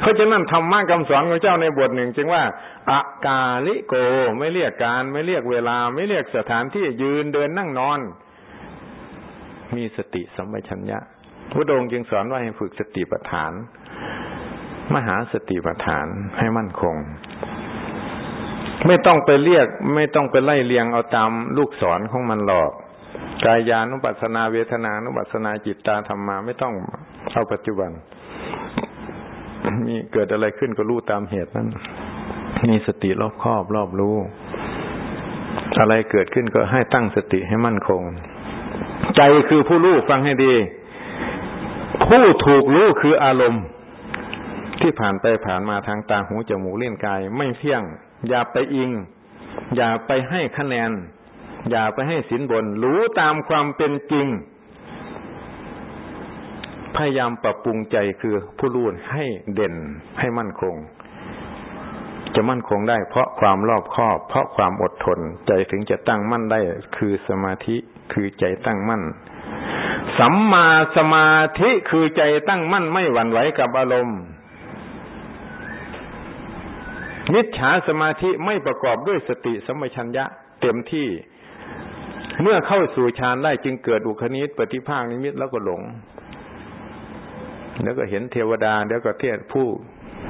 เพราะฉะนั้นธรรมะคำสอนของเจ้าในบทหนึ่งจึงว่าอากาลิโก ไม่เรียกการ ไม่เรียกเวลา ไม่เรียกสถานที่ยืนเดินนั่งนอน มีสติสัมปชัญญะพระองค์จึงสอนว่าให้ฝึกสติปัฏฐาน มหาสติปัฏฐานให้มั่นคง ไม่ต้องไปเรียก ไม่ต้องไปไล่เลียงเอาตามลูกศรของมันหรอก กายานุปัสสนาเวทนานุปัสสนาจิตตาธรรมาไม่ต้องเอาปัจจุบัน มีเกิดอะไรขึ้นก็รู้ตามเหตุนั้น มีสติรอบครอบรอบรู้ อะไรเกิดขึ้นก็ให้ตั้งสติให้มั่นคง ใจคือผู้รู้ฟังให้ดี ผู้ถูกรู้คืออารมณ์ ที่ผ่านไปผ่านมาทางตาหูจมูกเล่นกาย ไม่เที่ยง อย่าไปอิง อย่าไปให้คะแนน อย่าไปให้สินบน รู้ตามความเป็นจริง พยายามปรับปรุงใจคือผู้รู้ให้เด่นให้มั่นคง จะมั่นคงได้ เพราะความรอบคอบ เพราะความอดทน ใจถึงจะตั้งมั่นได้ คือสมาธิคือใจตั้งมั่นสัมมาสมาธิคือใจตั้งมั่นไม่หวั่นไหวกับอารมณ์มิจฉาสมาธิไม่ประกอบด้วยสติสมัชัญญะ เต็มที่ เมื่อเข้าสู่ฌานได้จึงเกิดอุคณิตปฏิภาคนิมิตแล้วก็หลง แล้วก็เห็นเทวดาเดี๋ยวก็เทศผู้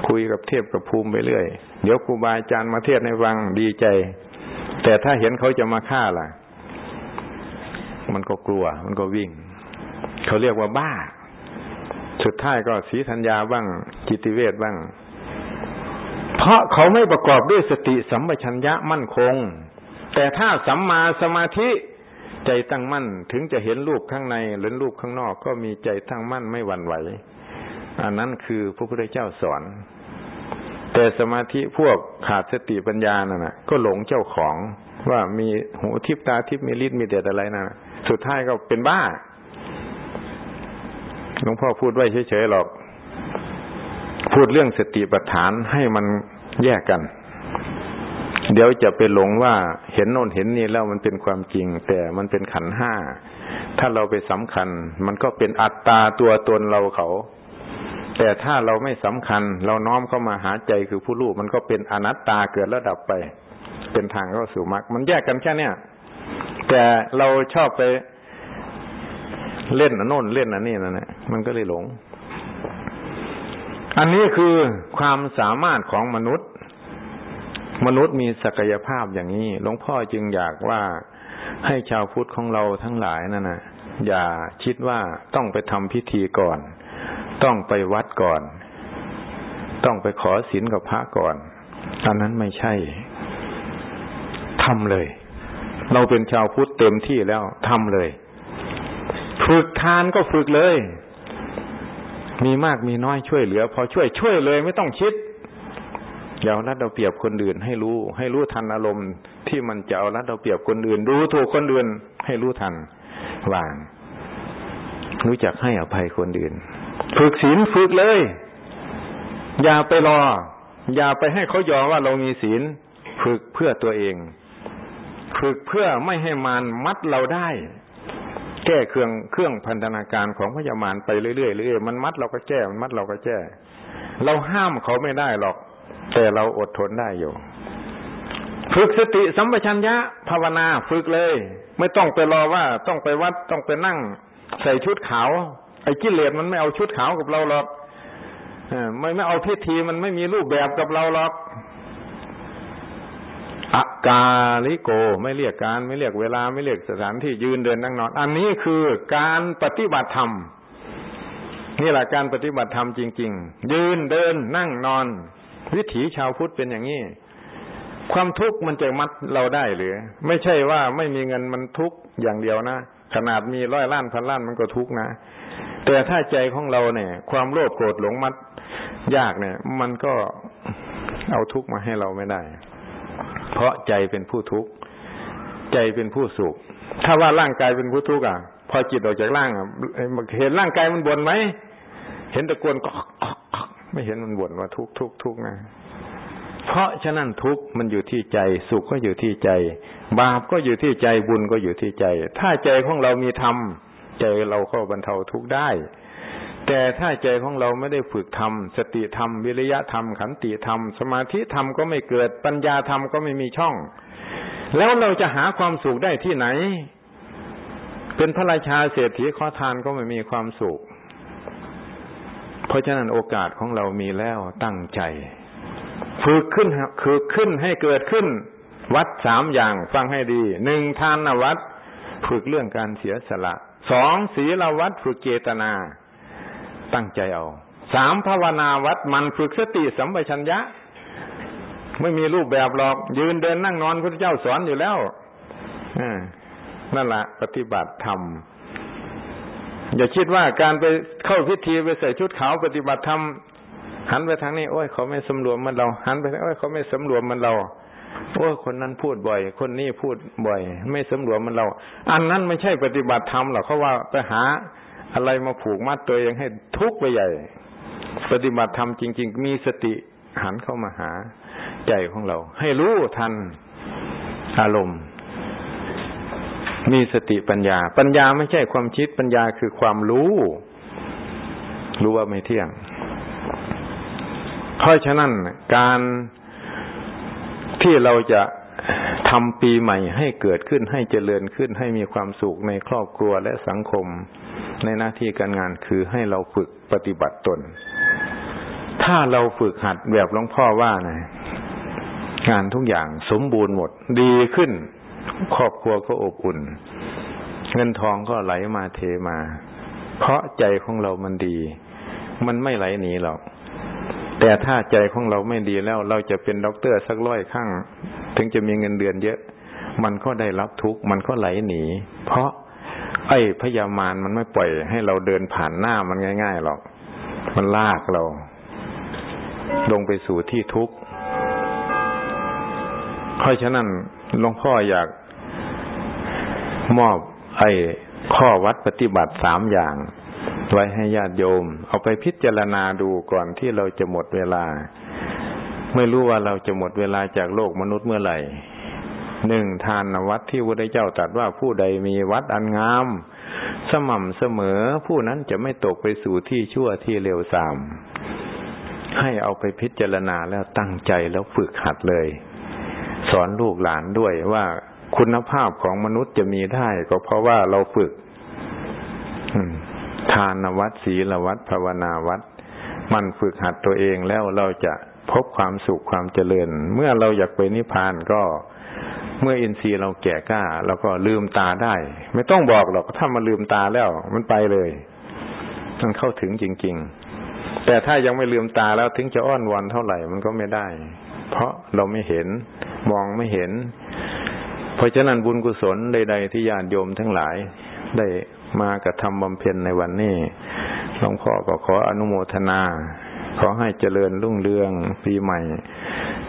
คุยกับเทพกับภูมิไปเรื่อย เดี๋ยวครูบาอาจารย์มาเทศให้ฟังดีใจ แต่ถ้าเห็นเขาจะมาฆ่าล่ะ มันก็กลัว มันก็วิ่ง เขาเรียกว่าบ้า สุดท้ายก็สีธัญญาบ้าง จิติเวทบ้าง เพราะเขาไม่ประกอบด้วยสติสัมปชัญญะมั่นคง แต่ถ้าสัมมาสมาธิ ใจตั้งมั่นถึงจะเห็นรูปข้างในหรือรูปข้างนอกก็มีใจตั้งมั่นไม่หวั่นไหว อันนั้นคือพระพุทธเจ้าสอน แต่สมาธิพวกขาดสติปัญญานั่นนะก็หลงเจ้าของว่ามีหูทิพตาทิพมีลิ้นมีเด็ดอะไรนะสุดท้ายก็เป็นบ้าหลวงพ่อพูดไว้เฉยๆหรอก พูดเรื่องสติปัฏฐานให้มันแยกกัน เดี๋ยวจะไปหลงว่าเห็นโน่นเห็นนี่แล้วมันเป็นความจริง แต่มันเป็นขันห้า ถ้าเราไปสำคัญ มันก็เป็นอัตตาตัวตนเราเขา แต่ถ้าเราไม่สำคัญ เราน้อมเข้ามาหาใจคือผู้รู้มันก็เป็นอนัตตาเกิดแล้วดับไป เป็นทางเข้าสู่มรรคมันแยกกันแค่เนี้ยแต่เราชอบไปเล่นอันโน่นเล่นอันนี้นั่นแหละมันก็เลยหลง อันนี้คือความสามารถของมนุษย์ มนุษย์มีศักยภาพอย่างนี้ หลวงพ่อจึงอยากว่าให้ชาวพุทธของเราทั้งหลายนั่นนะอย่าคิดว่าต้องไปทำพิธีก่อน ต้องไปวัดก่อน ต้องไปขอศีลกับพระก่อนอันนั้นไม่ใช่ทำเลย เราเป็นชาวพุทธเต็มที่แล้วทำเลย ฝึกทานก็ฝึกเลย มีมากมีน้อยช่วยเหลือ พอช่วยช่วยเลยไม่ต้องคิด อย่าเอารัดเราเปรียบคนอื่น ให้รู้ ให้รู้ทันอารมณ์ ที่มันจะเอารัดเราเปรียบคนอื่น รู้ถูกคนอื่น ให้รู้ทันวาง รู้จักให้อภัยคนอื่น ฝึกศีลฝึกเลย อย่าไปรอ อย่าไปให้เขายอมว่าเรามีศีล ฝึกเพื่อตัวเอง ฝึกเพื่อไม่ให้มารมัดเราได้แก้เครื่องเครื่องพันธนาการของพยามารไปเรื่อยๆเรื่อยๆมันมัดเราก็แก้มันมัดเราก็แก้ เราห้ามเขาไม่ได้หรอก แต่เราอดทนได้อยู่ ฝึกสติสัมปชัญญะภาวนาฝึกเลย ไม่ต้องไปรอว่าต้องไปวัดต้องไปนั่ง ใส่ชุดขาวไอ้กิเลสมันไม่เอาชุดขาวกับเราหรอกไม่ไม่เอาพิธีมันไม่มีรูปแบบกับเราหรอกอากาลิโก ไม่เรียกการ ไม่เรียกเวลาไม่เรียกสถานที่ยืนเดินนั่งนอน อันนี้คือการปฏิบัติธรรมนี่แหละการปฏิบัติธรรมจริง ๆ ยืนเดินนั่งนอน วิถีชาวพุทธเป็นอย่างนี้ ความทุกข์มันจะมัดเราได้หรือ ไม่ใช่ว่าไม่มีเงินมันทุกข์อย่างเดียวนะขนาดมีร้อยล้านพันล้านมันก็ทุกข์นะแต่ถ้าใจของเราเนี่ย ความโลภโกรธหลงมัดยากเนี่ย มันก็เอาทุกข์มาให้เราไม่ได้ เพราะใจเป็นผู้ทุกข์ใจเป็นผู้สุข ถ้าว่าร่างกายเป็นผู้ทุกข์อะ พอจิตออกจากร่างอะเห็นร่างกายมันบ่นไหมเห็นตะกวนก็ ไม่เห็นมันบ่นว่าทุกทุกทุกนะเพราะฉะนั้นทุกมันอยู่ที่ใจ สุขก็อยู่ที่ใจ บาปก็อยู่ที่ใจบุญก็อยู่ที่ใจ ถ้าใจของเรามีธรรมใจเราก็บรรเทาทุกได้ แต่ถ้าใจของเราไม่ได้ฝึกธรรมสติธรรม วิริยะธรรม ขันติธรรม สมาธิธรรมก็ไม่เกิดปัญญาธรรมก็ไม่มีช่อง แล้วเราจะหาความสุขได้ที่ไหน เป็นพระราชาเศรษฐีขอทานก็ไม่มีความสุข เพราะฉะนั้นโอกาสของเรามีแล้วตั้งใจ ฝึกขึ้นคือขึ้นให้เกิดขึ้น วัดสามอย่างฟังให้ดีหนึ่งทานวัดฝึกเรื่องการเสียสละสองศีลวัดฝึกเจตนา ตั้งใจเอาสามภาวนาวัดมันฝึกสติสัมปชัญญะ ไม่มีรูปแบบหรอก ยืนเดินนั่งนอนพระเจ้าสอนอยู่แล้วนั่นแหละปฏิบัติธรรม อย่าคิดว่าการไปเข้าพิธีไปใส่ชุดขาวปฏิบัติธรรมหันไปทางนี้ โอ้ยเขาไม่สำรวมมันเรา หันไปโอ้ยเขาไม่สำรวมมันเราโอ้ยคนนั้นพูดบ่อย คนนี้พูดบ่อย ไม่สำรวมมันเรา อันนั้นไม่ใช่ปฏิบัติธรรมหรอกเขาว่าไปหาอะไรมาผูกมัดตัวเองให้ทุกข์ไปใหญ่ ปฏิบัติธรรมจริง ๆ มีสติหันเข้ามาหาใจของเรา ให้รู้ทันอารมณ์ มีสติปัญญา ปัญญาไม่ใช่ความคิดปัญญาคือความรู้ รู้ว่าไม่เที่ยง เพราะฉะนั้นการที่เราจะทำปีใหม่ให้เกิดขึ้นให้เจริญขึ้นให้มีความสุขในครอบครัวและสังคม ในหน้าที่การงานคือให้เราฝึกปฏิบัติตน ถ้าเราฝึกหัดแบบหลวงพ่อว่านะงานทุกอย่างสมบูรณ์หมด ดีขึ้น ครอบครัวก็อบอุ่น เงินทองก็ไหลมาเทมา เพราะใจของเรามันดี มันไม่ไหลหนีหรอกแต่ถ้าใจของเราไม่ดีแล้ว เราจะเป็นด็อกเตอร์สักร้อยข้างถึงจะมีเงินเดือนเยอะ มันก็ได้รับทุกข์มันก็ไหลหนี เพราะ ไอ้พยามารมันไม่ปล่อยให้เราเดินผ่านหน้ามันง่ายๆหรอก มันลากเรา ลงไปสู่ที่ทุกข์ เพราะฉะนั้นหลวงพ่ออยากมอบไอ้ข้อวัดปฏิบัติสามอย่าง ไว้ให้ญาติโยม เอาไปพิจารณาดูก่อนที่เราจะหมดเวลา ไม่รู้ว่าเราจะหมดเวลาจากโลกมนุษย์เมื่อไหร่หนึ่งทานวัดที่พระเจ้าตรัสว่าผู้ใดมีวัดอันงาม สม่ำเสมอ ผู้นั้นจะไม่ตกไปสู่ที่ชั่วที่เร็วสาม ให้เอาไปพิจารณาแล้วตั้งใจแล้วฝึกหัดเลย สอนลูกหลานด้วยว่าคุณภาพของมนุษย์จะมีได้ก็เพราะว่าเราฝึกทานวัดศีลวัดภาวนาวัด มันฝึกหัดตัวเองแล้วเราจะพบความสุขความเจริญ เมื่อเราอยากไปนิพพานก็เมื่ออินทรีย์เราแก่กล้าเราก็ลืมตาได้ ไม่ต้องบอกหรอกถ้ามันลืมตาแล้ว มันไปเลยมันเข้าถึงจริง ๆ แต่ถ้ายังไม่ลืมตาแล้วถึงจะอ้อนวอนเท่าไหร่มันก็ไม่ได้ เพราะเราไม่เห็นมองไม่เห็น เพราะฉะนั้นบุญกุศลใด ๆ ที่ญาติโยมทั้งหลายได้มากระทำบำเพ็ญในวันนี้หลวงพ่อก็ขออนุโมทนา ขอให้เจริญรุ่งเรืองปีใหม่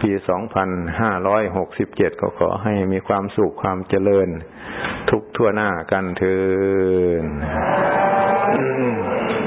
ปีสองพันห้าร้อยหกสิบเจ็ดก็ขอให้มีความสุขความเจริญ ทุกทั่วหน้ากันเถิน